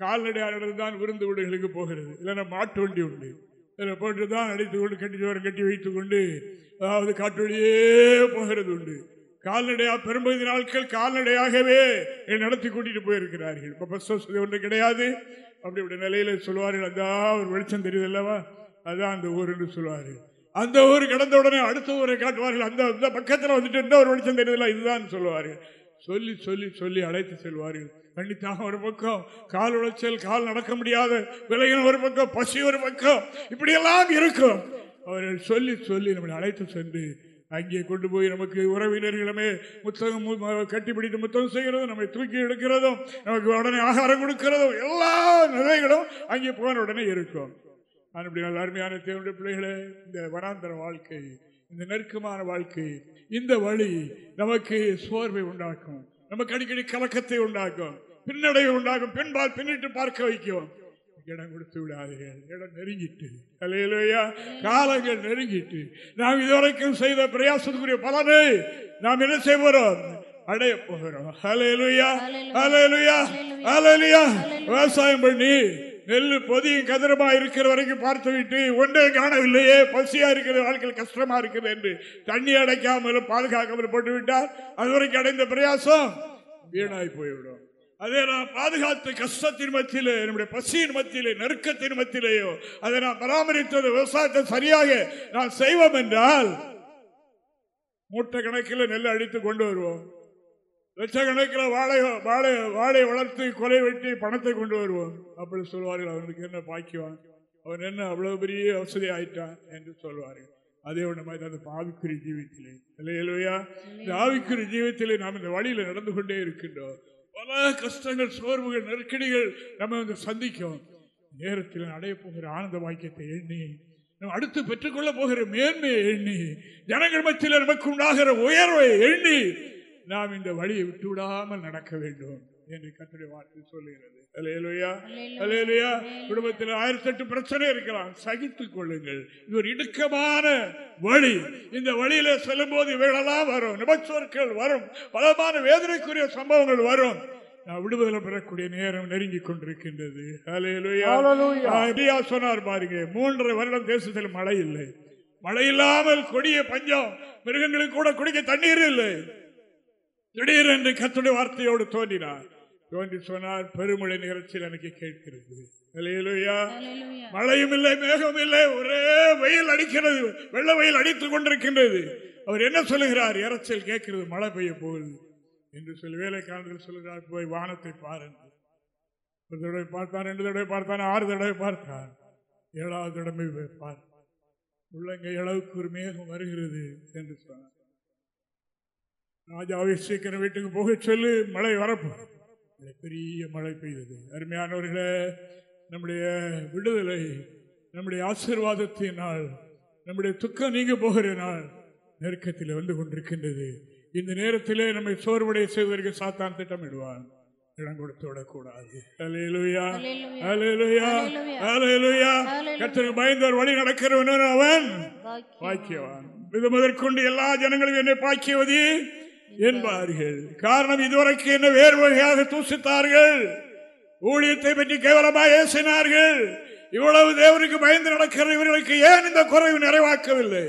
கால்நடையாளர்கள் தான் விருந்து வீடுகளுக்கு போகிறது. இல்லைன்னா மாட்டு வண்டி உண்டு. இதில் போட்டு தான் அடித்து கொண்டு கட்டி சோரம் கட்டி வைத்துக் கொண்டு அதாவது காட்டுவழியே போகிறது உண்டு கால்நடையாக பெரும்பகுதி நாட்கள் கால்நடையாகவே நடத்தி கூட்டிட்டு போயிருக்கிறார்கள். இப்போ பஸ் வசதி ஒன்று கிடையாது. அப்படி இப்படி நிலையில சொல்லுவார்கள் அந்த ஒரு வெளிச்சம் தெரியுது அல்லவா? அதான் அந்த ஊர் என்று சொல்லுவார்கள் அந்த ஊர் கடந்த உடனே அடுத்த ஊரை காட்டுவார்கள். அந்த அந்த பக்கத்தில் வந்துட்டு என்ன ஒரு வெளிச்சம் தெரியுதுல்ல இதுதான் சொல்லுவார்கள் சொல்லி சொல்லி சொல்லி அழைத்து செல்வார்கள். கண்டித்தாக ஒரு பக்கம் கால் உளைச்சல் கால் நடக்க முடியாத விலையின் ஒரு பக்கம் பசி ஒரு பக்கம் இப்படியெல்லாம் இருக்கும். அவர்கள் சொல்லி சொல்லி நம்மளை அழைத்து சென்று அங்கே கொண்டு போய் நமக்கு உறவினர்களுமே புத்தகம் கட்டிப்பிடித்து முத்தகம் செய்கிறதும் நம்மை தூக்கி எடுக்கிறதும் நமக்கு உடனே ஆகாரம் கொடுக்கிறதும் எல்லா நிலைகளும் அங்கே போன உடனே இருக்கும். ஆனால் அருமையான தேவனுடைய பிள்ளைகளே இந்த வனாந்தர வாழ்க்கை இந்த நெருக்கமான வாழ்க்கை இந்த வழி நமக்கு சோர்வை உண்டாக்கும். நமக்கு அடிக்கடி கலக்கத்தை உண்டாக்கும். பின்னடைவை உண்டாக்கும் பின்பால் பின்னிட்டு பார்க்க வைக்கும். இடம் கொடுத்து விடாதீர்கள். இடம் நெருங்கிட்டு. அலையிலையா காலங்கள் நெருங்கிட்டு. நாம் இதுவரைக்கும் செய்த பிரயாசத்துக்குரிய பலனை நாம் என்ன செய்ய போறோம்? அடைய போகிறோம். அலையிலுயா அலையிலுயா அலையிலுயா விவசாயம் பண்ணி நெல் பொதியும் கதிரமா இருக்கிற வரைக்கும் பார்த்து விட்டு ஒன்றே காணவில்லையே. பசியா இருக்கிற வாழ்க்கையில் கஷ்டமா இருக்குது என்று தண்ணி அடைக்காமல் பாதுகாக்காமல் போட்டு விட்டால் அது வரைக்கும் அடைந்த பிரயாசம் வீணாய் போய்விடும். அதை நான் பாதுகாத்து கஷ்டத்தின் மத்தியிலே என்னுடைய பசியின் மத்தியிலே நெருக்கத்தின் மத்தியிலேயோ அதை நான் பராமரித்தது விவசாயத்தை சரியாக நான் செய்வோம் என்றால் மூட்டை கணக்கில் நெல் அடித்து கொண்டு வருவோம். லட்சக்கணக்கில் வாழை வாழை வாழை வளர்த்து கொலை வெட்டி பணத்தை கொண்டு வருவோம். அப்படி சொல்வார்கள். அவனுக்கு என்ன பாக்கிவான் அவன் என்ன அவ்வளவு பெரிய வசதி ஆயிட்டான் என்று சொல்வார்கள். அதே ஒன்று மாதிரி அந்த ஆவிக்குறி ஜீவித்திலே. இல்லையா இந்த ஆவிக்குறி ஜீவித்திலே நாம் இந்த வழியில் நடந்து கொண்டே இருக்கின்றோம். பல கஷ்டங்கள் சோர்வுகள் நெருக்கடிகள் நம்ம வந்து சந்திக்கும். நேரத்தில் அடைய போகிற ஆனந்த வாக்கியத்தை எண்ணி நம்ம அடுத்து பெற்றுக்கொள்ள போகிற மேன்மையை எண்ணி ஜனங்கள் மத்தியில் நமக்கு உண்டாகிற உயர்வை எண்ணி நாம் இந்த வழியை விட்டு விடாமல் நடக்க வேண்டும் என்று கத்துடைய வார்த்தை சொல்லுகிறது. அலையலுயா அலையலுயா குடும்பத்தில் ஆயிரத்தி எட்டு பிரச்சனை இருக்கலாம். சகித்துக் கொள்ளுங்கள். இது ஒரு இடுக்கமான வழி. இந்த வழியில செல்லும் போது இவைகளெல்லாம் வரும். நிபச்சொற்கள் வரும். பலமான வேதனைக்குரிய சம்பவங்கள் வரும். நான் விடுதலை பெறக்கூடிய நேரம் நெருங்கி கொண்டிருக்கின்றது. அலையலுயா சொன்னார் பாருங்க. மூன்றரை வருடம் தேசத்தில் மழை இல்லை. மழை இல்லாமல் கொடிய பஞ்சம் மிருகங்களுக்கு கூட குடிக்க தண்ணீர் இல்லை. திடீரென்று கத்துடைய வார்த்தையோடு தோன்றினார். தோன்றி சொன்னார் பெருமழை நிகழ்ச்சியில் எனக்கு கேட்கிறது. மழையும் இல்லை மேகம் இல்லை ஒரே வெயில் அடிக்கிறது வெள்ள வெயில் அடித்துக் கொண்டிருக்கின்றது. அவர் என்ன சொல்லுகிறார்? இறைச்சல் கேட்கிறது மழை பெய்ய போகுது. என்று சொல்லி வேலைக்காரர்கள் சொல்லுகிறார் போய் வானத்தை பாருங்கள் ஒரு தடவை பார்த்தான் ரெண்டு தடவை பார்த்தான் ஆறு தடவை பார்த்தான். ஏழாவது தடவை போய் பார் உள்ளங்கை அளவுக்கு ஒரு மேகம் வருகிறது என்று சொன்னார். ராஜாவை சீக்கிரம் வீட்டுக்கு போக சொல்லி மழை வரப்போ. பெரிய மழை பெய்தது. அருமையானவர்களே நம்முடைய விடுதலை நம்முடைய ஆசீர்வாதத்தின் நாள் நம்முடைய துக்கம் நீங்க போகிற நாள் நெருக்கத்தில் வந்து கொண்டிருக்கின்றது. இந்த நேரத்திலே நம்மை சோர்வடைய செய்வதற்கு சாத்தான் திட்டமிடுவான். இடம் கொடுத்து விடக்கூடாது. கர்த்தருக்கு பயந்தவர் வழி நடக்கிறவன் அவன். பாக்கியவான். இது முதற்கொண்டு எல்லா ஜனங்களும் என்னை பாக்கியவதி. என்பார்கள். காரணம் இதுவரைக்கும் என்ன வேறு வகையாக தூசித்தார்கள்? ஊழியத்தை பற்றி கேவலமாக ஏசினார்கள் இவ்வளவு தேவனுக்கு பயந்து நடக்கிற இவர்களுக்கு ஏன் இந்த குறைவு நிறைவாக்கவில்லை?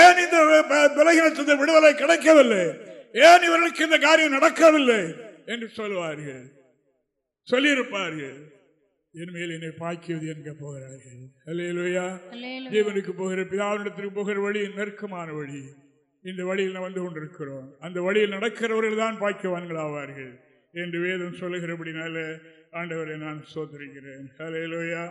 ஏன் இந்த பலகீனத்திலிருந்து விடுதலை கிடைக்கவில்லை? ஏன் இவர்களுக்கு இந்த காரியம் நடக்கவில்லை? என்று சொல்லுவார்கள் சொல்லியிருப்பார்கள். என் மேல் என்னை பாக்கியது என்க போகிறார்கள். அல்லேலூயா. தேவனுக்கு போகிற பிதாவிடத்திற்கு போகிற வழி நெருக்கமான வழி. இந்த வழியில் வந்து கொண்டிருக்கிறோம். அந்த வழியில் நடக்கிறவர்கள் தான் பாக்கியவான்கள் ஆவார்கள் என்று வேதம் சொல்லுகிறபடினால ஆண்டவரை நான் சோதரிக்கிறேன். ஹalleluya.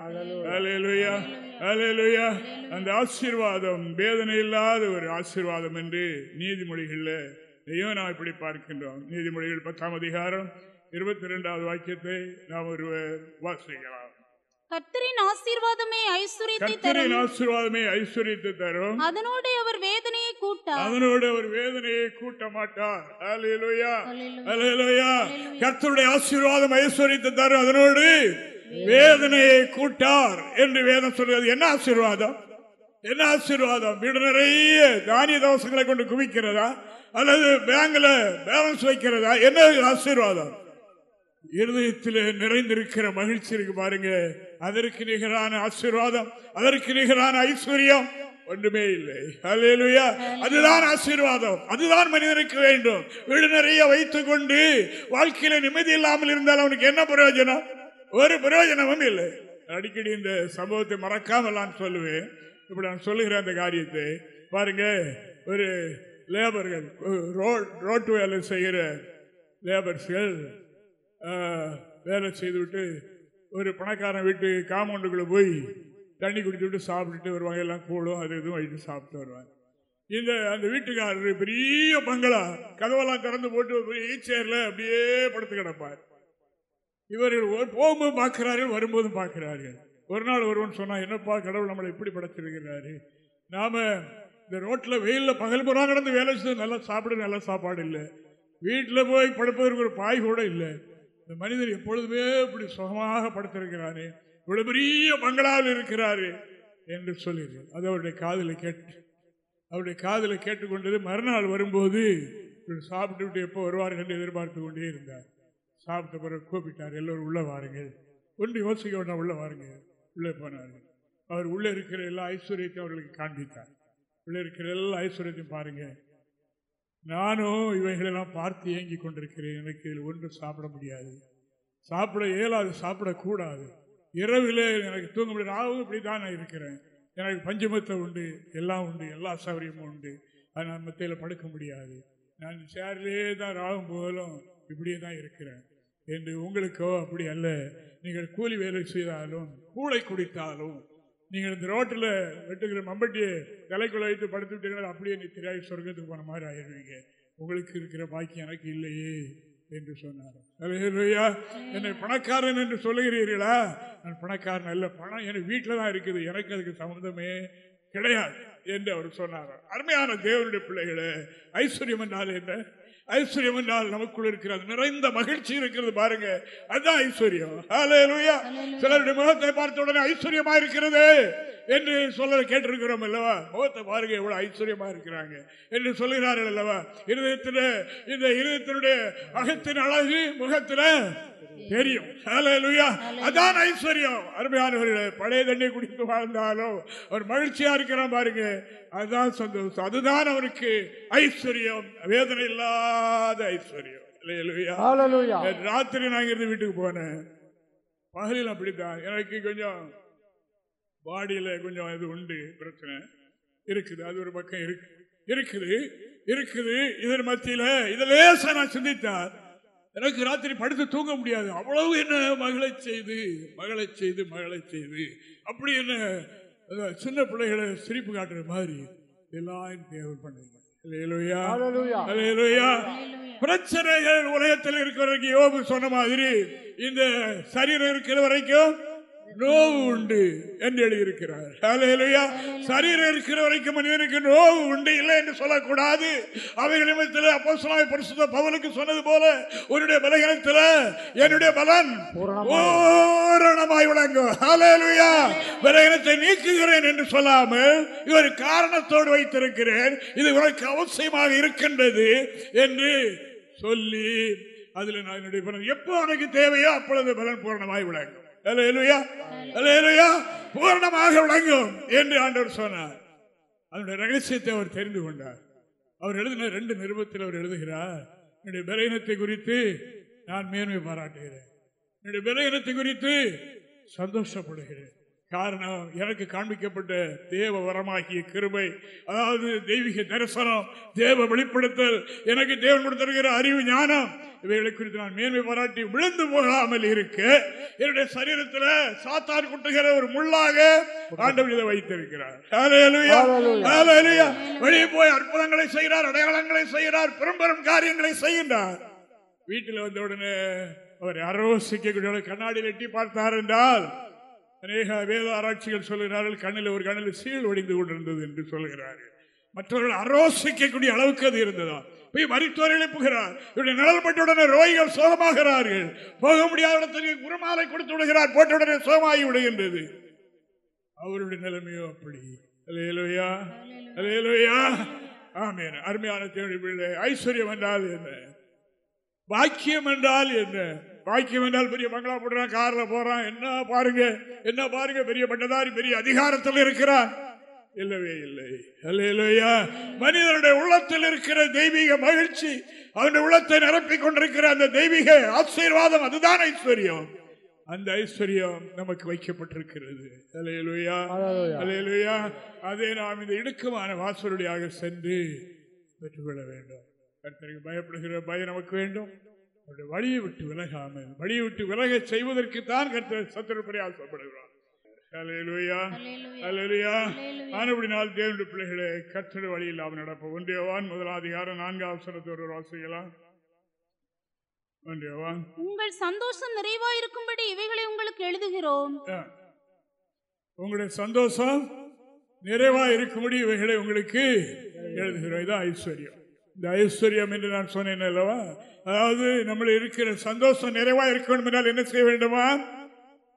ஹalleluya. ஹalleluya. அந்த ஆசீர்வாதம் வேதனை இல்லாத ஒரு ஆசீர்வாதம் என்று நீதிமொழிகளில் ஐயோ நாம் இப்படி பார்க்கின்றோம். நீதிமொழிகள் பத்தாம் அதிகாரம் இருபத்தி இரண்டாவது வாக்கியத்தை நாம் ஒருவர் வாசிக்கலாம். கர்த்தரின் ஆசீர்வாதமே ஐஸ்வர்யத்தை கர்த்தரின் ஆசீர்வாதமே ஐஸ்வர்யத்தை தரும். அதனோடு அவர் வேதனையை கூட்டார் அதனோடு அவர் வேதனையை கூட்ட மாட்டார். அல்லேலூயா. அல்லேலூயா கர்த்தருடைய ஆசீர்வாதம் ஐஸ்வர்யத்தை தரும். அதனோடு வேதனையை கூட்டார் என்று வேதம் சொல்கிறது. என்ன ஆசீர்வாதம்? என்ன ஆசீர்வாதம்? வீடு நிறைய தானிய தவசங்களை கொண்டு குவிக்கிறதா? அல்லது பேங்க்ல பேலன்ஸ் வைக்கிறதா? என்ன ஆசீர்வாதம்? இருதயத்தில் நிறைந்திருக்கிற மகிழ்ச்சி இருக்கு பாருங்க. அதற்கு நிகரான ஆசீர்வாதம் அதற்கு நிகரான ஐஸ்வர்யம் ஒன்றுமே இல்லை. அல்லேலூயா அதுதான் ஆசீர்வாதம் அதுதான் மனிதனுக்கு வேண்டும். வீடு நிறைய வைத்துக் கொண்டு வாழ்க்கையில நிம்மதி இல்லாமல் இருந்தால் அவனுக்கு என்ன பிரயோஜனம்? ஒரு பிரயோஜனமும் இல்லை. அடிக்கடி இந்த சம்பவத்தை மறக்காமல் நான் சொல்லுவேன். இப்படி நான் சொல்லுகிற அந்த காரியத்தை. பாருங்க ஒரு லேபர்கள் ரோட் ரோட்டு வேலை செய்கிற லேபர்ஸ்கள் வேலை செய்துவிட்டு ஒரு பணக்காரன் வீட்டு காம்பவுண்டுக்குள்ளே போய் தண்ணி குடிச்சுட்டு சாப்பிட்டுட்டு வருவாங்க. எல்லாம் கூடும் அது இதுவும் வயிற்று சாப்பிட்டு வருவாங்க. இந்த அந்த வீட்டுக்காரர் பெரிய பங்களா. கதவெல்லாம் திறந்து போட்டு பெரிய சேர்ல அப்படியே படுத்து கிடப்பார். இவர்கள் ஒரு- போகும்போது பார்க்கிறார்கள் வரும்போதும் பார்க்கிறார்கள். ஒரு நாள் ஒருவன் சொன்னா என்னப்பா கடவுள் நம்மளை இப்படி படைச்சிருக்கிறாரு? நாம இந்த ரோட்ல வெயில்ல பகல் புறா நடந்து வேலை செய்து நல்லா சாப்பிட நல்ல சாப்பாடு இல்லை. வீட்டில் போய் படுப்பதற்கு ஒரு பாய் கூட இல்லை. இந்த மனிதர் எப்பொழுதுமே இப்படி சுகமாக படுத்திருக்கிறாரே இவ்வளவு பெரிய பங்களாவில் இருக்கிறாரு என்று சொல்லிடு. அது அவருடைய காதில் கேட்டு அவருடைய காதில் கேட்டுக்கொண்டது மறுநாள் வரும்போது சாப்பிட்டு விட்டு எப்போ வருவார்கள் என்று எதிர்பார்த்து கொண்டே இருந்தார். சாப்பிட்ட பிறகு கூப்பிட்டார் எல்லோரும் உள்ளே வாருங்கள். ஒன்று யோசிக்க வேண்டாம் உள்ளே பாருங்க உள்ளே போனார்கள் அவர் உள்ளே இருக்கிற எல்லா ஐஸ்வர்யத்தையும் அவர்களுக்கு காண்பித்தார். உள்ளே இருக்கிற எல்லா ஐஸ்வர்யத்தையும் பாருங்கள். நானும் இவைகளெல்லாம் பார்த்து ஏங்கி கொண்டிருக்கிறேன். எனக்கு இதில் ஒன்றும் சாப்பிட முடியாது. சாப்பிட இயலாது சாப்பிடக்கூடாது. இரவில் எனக்கு தூங்க முடியாது ஆகும் இப்படி தான் நான் இருக்கிறேன். எனக்கு பஞ்சமத்தை உண்டு எல்லாம் உண்டு எல்லா சௌகரியமும் உண்டு. ஆனால் மத்தியில் படுக்க முடியாது. நான் சேர்லேயே தான் ராவும் போதும் இப்படியே தான் இருக்கிறேன். என்று உங்களுக்கோ அப்படி அல்ல. நீங்கள் கூலி வேலை செய்தாலும் கூளை குடித்தாலும் நீங்கள் இந்த ரோட்டில் வெட்டுகிற மம்பட்டியை தலைக்குள்ள வைத்து படுத்து விட்டீங்கன்னா அப்படியே நீ திரையாய் சொர்க்கத்துக்கு போன மாதிரி ஆயிடுவீங்க. உங்களுக்கு இருக்கிற பாக்கி எனக்கு இல்லையே என்று சொன்னார். அல்லேலூயா என்னை பணக்காரன் என்று சொல்லுகிறீர்களா? நான் பணக்காரன் அல்ல பணம் என் வீட்டில் தான் இருக்குது எனக்கு அதுக்கு சம்மந்தமே கிடையாது என்று அவர் சொன்னார். அருமையான தேவனுடைய பிள்ளைகளை ஐஸ்வர்யம் என்றால் என்ன? ஐஸ்வர்யம் என்றால் நமக்குள் இருக்கிறது. நிறைந்த மகிழ்ச்சி இருக்கிறது பாருங்க. அதுதான் ஐஸ்வர்யம். சிலருடைய முகத்தை பார்த்த உடனே ஐஸ்வர்யமா இருக்கிறது என்று சொல்ல கேட்டிருக்கிறோம் அல்லவா? முகத்தை பாருங்க எவ்வளவு ஐஸ்வர்யமா இருக்கிறாங்க என்று சொல்லுகிறார்கள் அல்லவா? இருதயத்தில் இந்த இருதயத்தினுடைய அகத்தின் அழகு முகத்துல தெரியும். அதான் ஐஸ்வர்யம். அருமையானவர்களே பழைய தண்ணி குடித்து வாழ்ந்தாலும் அவர் மகிழ்ச்சியா இருக்கிறான் பாருங்க. அதுதான் சந்தோஷம். அதுதான் அவருக்கு ஐஸ்வர்யம். வேதனை இல்லாத ஐஸ்வர்யம். ராத்திரி நான் இருந்து வீட்டுக்கு போனேன். பகலில் அப்படித்தான். எனக்கு கொஞ்சம் பாடியில் கொஞ்சம் இது உண்டு பிரச்சனை. இருக்குது அது ஒரு பக்கம் இருக்கு இருக்குது இருக்குது. இதன் மத்தியில் இதில் நான் சிந்தித்தார் எனக்கு ராத்திரி படுத்து தூங்க முடியாது. அவ்வளவு என்ன மகளை செய்து மகளை செய்து மகளை செய்து. அப்படி என்ன சின்ன பிள்ளைகளை சிரிப்பு காட்டுற மாதிரி எல்லாம் தேவை பண்ணுங்க. பிரச்சனைகள் உலகத்தில் இருக்கிற வரைக்கும் யோபு சொன்ன மாதிரி இந்த சரீரம் இருக்கிற வரைக்கும் நோவு உண்டு என்று எழுதியிருக்கிறார். சரீரம் இருக்கிற வரைக்கும் மனிதனுக்கு நோவு உண்டு இல்லை என்று சொல்லக்கூடாது. அவைகள் நிமித்தத்தில் அப்போ பரிசுத்த பவனுக்கு சொன்னது போல உன்னுடைய பலகீனத்தில் என்னுடைய பலன் பூரணமாய் விளங்கும். ஹலேலுயா பலகீனத்தை நீக்குகிறேன் என்று சொல்லாமல் இது ஒரு காரணத்தோடு வைத்திருக்கிறேன். இது உனக்கு அவசியமாக இருக்கின்றது என்று சொல்லி அதில் நான் என்னுடைய பலன் எப்போ உனக்கு தேவையோ அப்பொழுது பலன் பூரணமாய் விளங்கும். பூரணமாக விளங்கும் என்று ஆண்டவர் சொன்னார். அதனுடைய ரகசியத்தை அவர் தெரிந்து கொண்டார். அவர் எழுதின ரெண்டு நிருபத்தில் அவர் எழுதுகிறார். என்னுடைய பலகீனத்தை குறித்து நான் மேன்மை பாராட்டுகிறேன். என்னுடைய பலகீனத்தை குறித்து சந்தோஷப்படுகிறேன். காரணம் எனக்கு காண்பிக்கப்பட்ட தேவ வரமாகிய கிருபை அதாவது தெய்வீக தரிசனம் தேவ வெளிப்படுத்தல் எனக்கு தேவன் கொடுத்திருக்கிற அறிவு ஞானம் இவைகளை குறித்து நான் மேன்மை பாராட்டி விழுந்து போகாமல் இருக்க என்னுடைய சரீரத்தில் சாத்தான் குட்டுகிற ஒரு முள்ளாக ஆண்டவர் இதை வைத்திருக்கிறார். வெளியே போய் அற்புதங்களை செய்கிறார் அடையாளங்களை செய்கிறார் பெரும்பெரும் காரியங்களை செய்கின்றார். வீட்டில் வந்த உடனே அவர் அரோசிக்கக்கூடிய கண்ணாடியில் எட்டி பார்த்தார் என்றால் அநேக வேத ஆராய்ச்சிகள் சொல்கிறார்கள் கண்ணில் ஒரு கண்ணில் சீல் ஒடிந்து கொண்டிருந்தது என்று சொல்கிறார்கள் மற்றவர்கள் அரோசிக்கக்கூடிய அளவுக்கு அது இருந்ததா? போய் மருத்துவர் எழுப்புகிறார். இவருடைய நிழல் பட்டுடனே ரோகிகள் சோகமாகிறார்கள். போக முடியாத இடத்துக்கு குருமாலை கொடுத்து விடுகிறார். போட்டவுடனே சோகமாகி விடுகின்றது. அவருடைய நிலைமையோ அப்படி. Alleluia alleluia amen. அருமையான பிள்ளை ஐஸ்வர்யம் என்றால் என்ன? பாக்கியம் என்றால் என்ன? பாக்கியம் என்றால் பெரிய பங்களா போடுறான் கார்ல போறான். என்ன பாருங்க என்ன பாருங்க பெரிய பட்டதாரி பெரிய அதிகாரத்தில் இருக்கிறான் இல்லவே இல்லை. அல்லேலூயா மனிதனுடைய உள்ளத்தில் இருக்கிற தெய்வீக மகிழ்ச்சி அவனுடைய உள்ளத்தை நிரப்பிக் கொண்டிருக்கிற அந்த தெய்வீக ஆசீர்வாதம் அதுதான் ஐஸ்வர்யம். அந்த ஐஸ்வர்யம் நமக்கு வைக்கப்பட்டிருக்கிறது. அல்லேலூயா அல்லேலூயா அதை நாம் இந்த இடுக்கமான வாசலுடையாக சென்று பெற்றுக்கொள்ள வேண்டும். கர்த்தருக்கு பயப்படுகிற பயம் நமக்கு வேண்டும். அவருடைய வழியை விட்டு விலகாமல் வழியை விட்டு விலக செய்வதற்கு தான் கர்த்தர் சத்துரு பிரயாசப்படுகிறார் ஆனபடினால் தேவனுடைய பிள்ளைகளே கர்த்தருடைய வழியில் நாம் நடப்போம். ஒன்றியவான் முதலாதிகாரம் நான்காம் அவசரத்தோடு வாசிக்கலாம் ஒன்றியவான் உங்கள் சந்தோஷம் நிறைவாயிருக்கும்படி இவைகளை உங்களுக்கு எழுதுகிறோம். உங்களுடைய சந்தோஷம் நிறைவா இருக்கும்படி இவைகளை உங்களுக்கு எழுதுகிறோம். இது ஐஸ்வர்யம். இந்த ஐஸ்வர்யம் என்று நான் சொன்னேன் அல்லவா? அதாவது நம்மள இருக்கிற சந்தோஷம் நிறைவா இருக்க என்றால் என்ன செய்ய வேண்டுமா?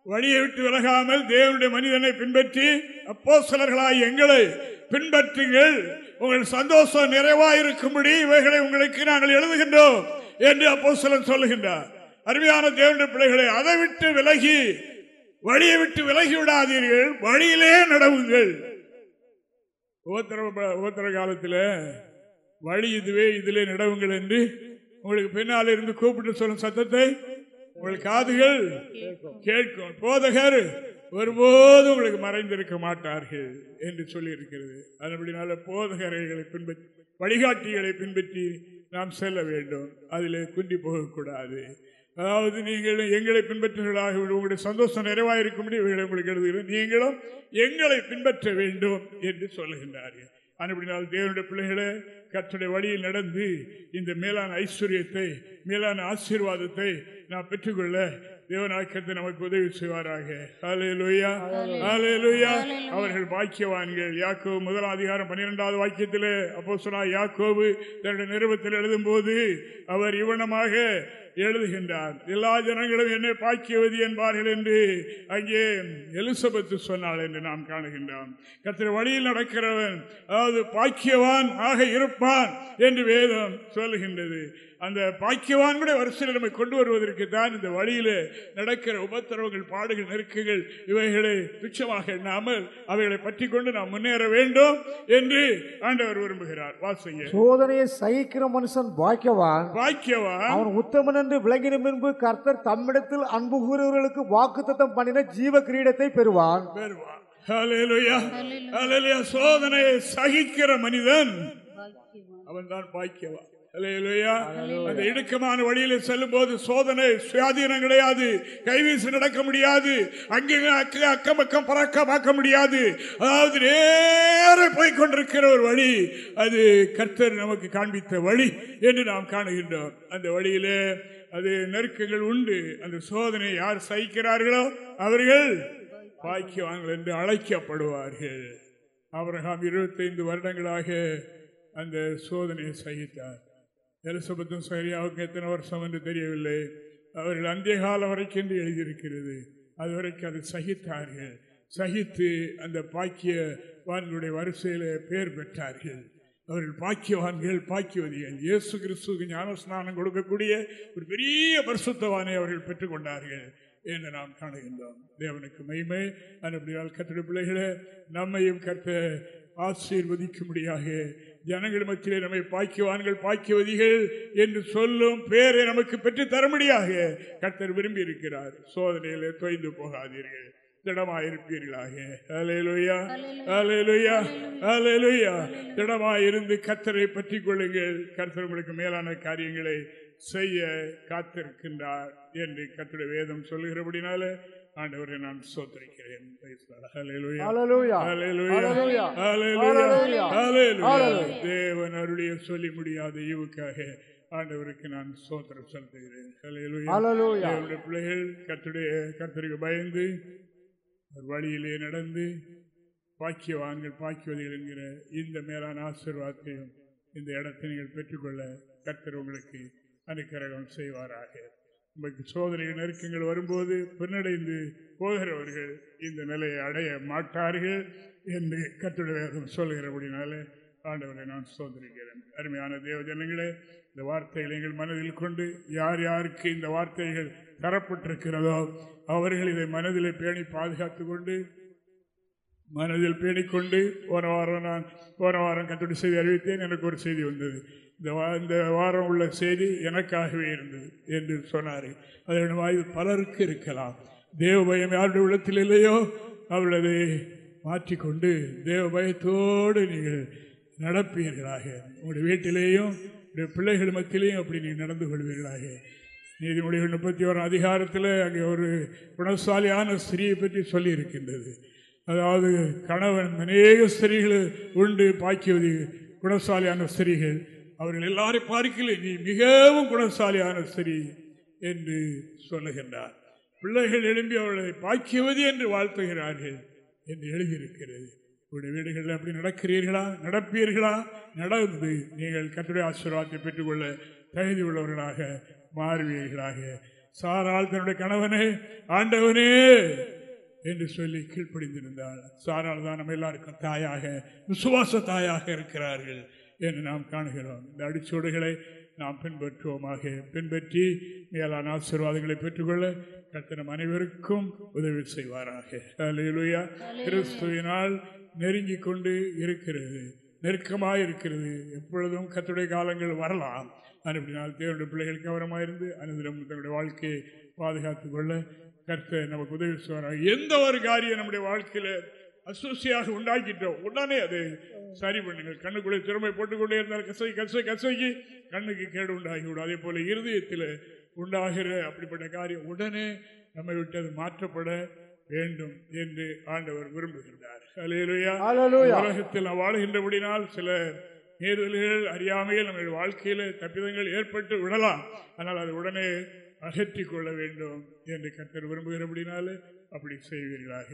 வழியை விட்டு விலகாமல் தேவனுடைய மனிதனை பின்பற்றி அப்போ சிலர்களாய் எங்களை பின்பற்றுங்கள். உங்கள் சந்தோஷம் நிறைவா இருக்கும்படி இவைகளை உங்களுக்கு நாங்கள் எழுதுகின்றோம் என்று அப்போ சிலர் சொல்லுகின்றார். அருமையான தேவனுடைய பிள்ளைகளை அதை விட்டு விலகி வழியை விட்டு விலகி விடாதீர்கள். வழியிலே நடவுங்கள். உபத்திர உபத்திர காலத்தில் வழி இதுவே இதிலே நடவுங்கள் என்று உங்களுக்கு பின்னால் இருந்து கூப்பிட்டு சொல்லும் சத்தத்தை உங்கள் காதுகள் கேட்கும். போதகர் ஒருபோதும் உங்களுக்கு மறைந்திருக்க மாட்டார்கள் என்று சொல்லி இருக்கிறது அதுபடினால போதகரைகளை பின்பற்றி வழிகாட்டிகளை பின்பற்றி நாம் செல்ல வேண்டும். அதில் குந்தி போகக்கூடாது. அதாவது நீங்கள் எங்களை பின்பற்றுகளாக உங்களுடைய சந்தோஷம் நிறைவாயிருக்கும்படி இவைகளை உங்களுக்கு எழுதுகிறோம் நீங்களும் எங்களை பின்பற்ற வேண்டும் என்று சொல்லுகின்றார்கள். அப்படினால் தேவனுடைய பிள்ளைகளை கற்றுடைய வழியில் நடந்து இந்த மேலான ஐஸ்வர்யத்தை மேலான ஆசீர்வாதத்தை நாம் பெற்றுக்கொள்ள தேவனாக்கத்தை நமக்கு உதவி செய்வாராக. அவர்கள் பாக்கியவான்கள். யாக்கோபு முதலாம் அதிகாரம் பன்னிரெண்டாவது வாக்கியத்தில் அப்போ சொன்னா யாக்கோபு தன்னுடைய நிறுவத்தில் எழுதும்போது அவர் இவனமாக எழுதுகின்றார் எல்லா ஜனங்களும் என்னை பாக்கியவதி என்பார்கள் என்று அங்கே எலிசபெத்து சொன்னாள் என்று நாம் காணுகின்றான் கத்திர வழியில் நடக்கிறவன் அதாவது பாக்கியவான் ஆக இருப்பான் என்று வேதம் சொல்லுகின்றது. அந்த பாக்கியவான்களுடைய வரிசையில் நம்மை கொண்டு வருவதற்கு தான் இந்த வழியில நடக்கிற உபத்திரவங்கள் பாடுகள் நெருக்கங்கள் இவைகளை துச்சமாக எண்ணாமல் அவைகளை பற்றி கொண்டு நாம் முன்னேற வேண்டும் என்று ஆண்டவர் விரும்புகிறார். வாசிங்க சோதனையை சகிக்கிற மனுஷன் பாக்கியவான். பாக்கியவான். அவன் உத்தமன் என்று விளங்கின பின்பு கர்த்தர் தம்மிடத்தில் அன்பு கூறுகிறவர்களுக்கு வாக்குத்தத்தம் பண்ணின ஜீவ கிரீடத்தை பெறுவான். பெறுவான் ஹalleluya ஹalleluya சோதனையை சகிக்கிற மனிதன் அவன் தான் பாக்கியவான். அந்த இடுக்கமான வழியில் செல்லும் போது சோதனை சுயாதீனம் கிடையாது. கைவீசி நடக்க முடியாது. அங்கே அக்க அக்கம் பக்கம் பறக்க பார்க்க முடியாது. அதாவது நேர போய் கொண்டிருக்கிற ஒரு வழி அது கர்த்தர் நமக்கு காண்பித்த வழி என்று நாம் காணுகின்றோம். அந்த வழியிலே அது நெருக்கங்கள் உண்டு. அந்த சோதனை யார் சகிக்கிறார்களோ அவர்கள் பாக்கியவான்கள் என்று அழைக்கப்படுவார்கள். ஆபிரகாம் இருபத்தைந்து வருடங்களாக அந்த சோதனையை சகித்தார். எலிசபெத்தும் சரியாவுக்கு எத்தனை வருஷம் என்று தெரியவில்லை. அவர்கள் அந்திய காலம் வரைக்கும் என்று எழுதியிருக்கிறது. அதுவரைக்கும் அதை சகித்தார்கள். சகித்து அந்த பாக்கியவான்களுடைய வரிசையில் பெயர் பெற்றார்கள். அவர்கள் பாக்கியவான்கள் பாக்கியவதிகள். இயேசு கிறிஸ்துக்கு ஞானஸ்நானம் கொடுக்கக்கூடிய ஒரு பெரிய பரிசுத்தவானை அவர்கள் பெற்றுக்கொண்டார்கள் என்று நாம் காணுகின்றோம். தேவனுக்கு மைமை அப்படியால் கத்திர பிள்ளைகளை நம்மையும் கற்ற ஆசீர்வதிக்கும்படியாக ஜனங்கள் மத்தியிலே நம்மை பாக்கியவான்கள் பாக்கியவதிகள் என்று சொல்லும் பேரை நமக்கு பெற்று தரும்படியாக கர்த்தர் விரும்பி இருக்கிறார் சோதனையிலே தொய்ந்து போகாதீர்கள். திடமாயிருந்து கத்தரை பற்றி கொள்ளுங்கள். கர்த்தர் உங்களுக்கு மேலான காரியங்களை செய்ய காத்திருக்கின்றார் என்று கத்துடைய வேதம் சொல்லுகிறபடினால ஆண்டவரை நான். Hallelujah. தேவன் அருளிய சொல்லி முடியாத ஈவுக்காக ஆண்டவருக்கு நான் சோத்திரம் செலுத்துகிறேன். தேவனுடைய பிள்ளைகள் கத்துடைய கத்தருக்கு பயந்து வழியிலே நடந்து பாக்கியவான்கள் பாக்கியவதிகள் என்கிற இந்த மேலான ஆசீர்வாதத்தையும் இந்த இடத்தை நீங்கள் பெற்றுக்கொள்ள கர்த்தர் உங்களுக்கு அனுக்கிரகம் செய்வாராக. நமக்கு சோதனை நெருக்கங்கள் வரும்போது பின்னடைந்து போகிறவர்கள் இந்த நிலையை அடைய மாட்டார்கள் என்று கத்துடைய வேதம் சொல்கிறபடினால ஆண்டவரை நான் சோதரிக்கிறேன் அருமையான தேவஜனங்களே இந்த வார்த்தைகளை எங்கள் மனதில் கொண்டு யார் யாருக்கு இந்த வார்த்தைகள் தரப்பட்டிருக்கிறதோ அவர்கள் இதை மனதில் பேணி பாதுகாத்து கொண்டு மனதில் பேணிக்கொண்டு போன வாரம் நான் போன வாரம் கட்டுரை செய்தி அறிவித்தேன் எனக்கு ஒரு செய்தி வந்தது. இந்த வா இந்த வாரம் உள்ள செய்தி எனக்காகவே இருந்தது என்று சொன்னார். அதனுடைய வாய்வு பலருக்கு இருக்கலாம். தேவ பயம் யாருடைய உள்ளத்தில் இல்லையோ? அவளதை மாற்றிக்கொண்டு தேவ பயத்தோடு நீங்கள் நடப்பீர்களாக. உங்களுடைய வீட்டிலேயும் உங்களுடைய பிள்ளைகள் மத்தியிலையும் அப்படி நீங்கள் நடந்து கொள்வீர்களாக. நீதிமொழிகள் முப்பத்தி ஒரு அதிகாரத்தில் அங்கே ஒரு குணசாலியான ஸ்திரியை பற்றி சொல்லியிருக்கின்றது. அதாவது கணவன் அநேக ஸ்திரீகள் உண்டு பாக்கியவதி குணசாலியான ஸ்திரீகள். அவர்கள் எல்லாரையும் பார்க்கல நீ மிகவும் குணசாலியான சரி என்று சொல்லுகின்றார். பிள்ளைகள் எழும்பி அவர்களை பாக்கியவதி என்று வாழ்த்துகிறார்கள் என்று எழுதியிருக்கிறது. உங்களுடைய வீடுகளில் அப்படி நடக்கிறீர்களா? நடப்பீர்களா? நடந்து நீங்கள் கட்டுரை ஆசீர்வாதத்தை பெற்றுக்கொள்ள தகுதி உள்ளவர்களாக மாறுவீர்களாக. சாரால் தன்னுடைய கணவனே ஆண்டவனே என்று சொல்லி கீழ்ப்படிந்திருந்தாள் சாரால் தான் நம்ம எல்லாருக்கும் தாயாக விசுவாச தாயாக இருக்கிறார்கள். என்று நாம் காணுகிறோம். இந்த அடிச்சோடுகளை நாம் பின்பற்றுவோமாக. பின்பற்றி மேலான ஆசீர்வாதங்களை பெற்றுக்கொள்ள கர்த்தனம் அனைவருக்கும் உதவி செய்வாராக. அல்லேலூயா கிறிஸ்துவினால் நெருங்கி கொண்டு இருக்கிறது நெருக்கமாக இருக்கிறது. எப்பொழுதும் கத்துடைய காலங்கள் வரலாம். அனுப்பினால் தேவனுடைய பிள்ளைகள் கவனமாக இருந்து அனுதினம் தங்களுடைய வாழ்க்கையை பாதுகாத்துக் கொள்ள கர்த்தர் நமக்கு உதவி செய்வாராக. எந்த ஒரு காரியம் நம்முடைய வாழ்க்கையில அசூசியாக உண்டாக்கிட்டோம். உடனே அதை சரி பண்ணுங்கள். கண்ணுக்குள்ளே திறமை போட்டுக்கொண்டே இருந்தால் கசை கசை கசைக்கு கண்ணுக்கு கேடு உண்டாகிவிடும் அதே போல இருதயத்தில் உண்டாகிற அப்படிப்பட்ட காரியம் உடனே நம்மை விட்டு அது மாற்றப்பட வேண்டும் என்று ஆண்டவர் விரும்புகின்றார். உலகத்தில் நாம் வாழுகின்றபடினால் சில நேர்தல்கள் அறியாமையில் நம்முடைய வாழ்க்கையில தப்பிதங்கள் ஏற்பட்டு விடலாம். ஆனால் அது உடனே அகற்றிக் கொள்ள வேண்டும் என்று கர்த்தர் விரும்புகிறபடினாலே அப்படி செய்வீர்களாக.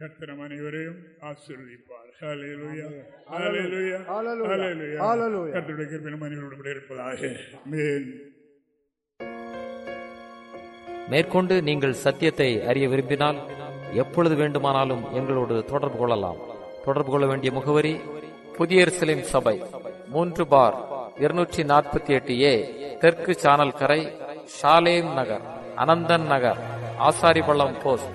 கர்த்தர் நம் அனைவரையும் ஆசீர்வதிப்பார். ஹalleluya ஹalleluya ஹalleluya. ஹalleluya ஹalleluya. கர்த்தருடைய கிருபை நம் அனைவரோடு கூட இருப்பதாக. மேற்கொண்டு நீங்கள் சத்தியத்தை அறிய விரும்பினால் எப்பொழுது வேண்டுமானாலும் எங்களோடு தொடர்பு கொள்ளலாம். தொடர்பு கொள்ள வேண்டிய முகவரி புதிய சபை மூன்று பார் இருநூற்றி நாற்பத்தி எட்டு ஏ தெற்கு சானல் கரை ஷாலேம் நகர் அனந்தன் நகர் ஆசாரிபள்ளம் போஸ்ட்.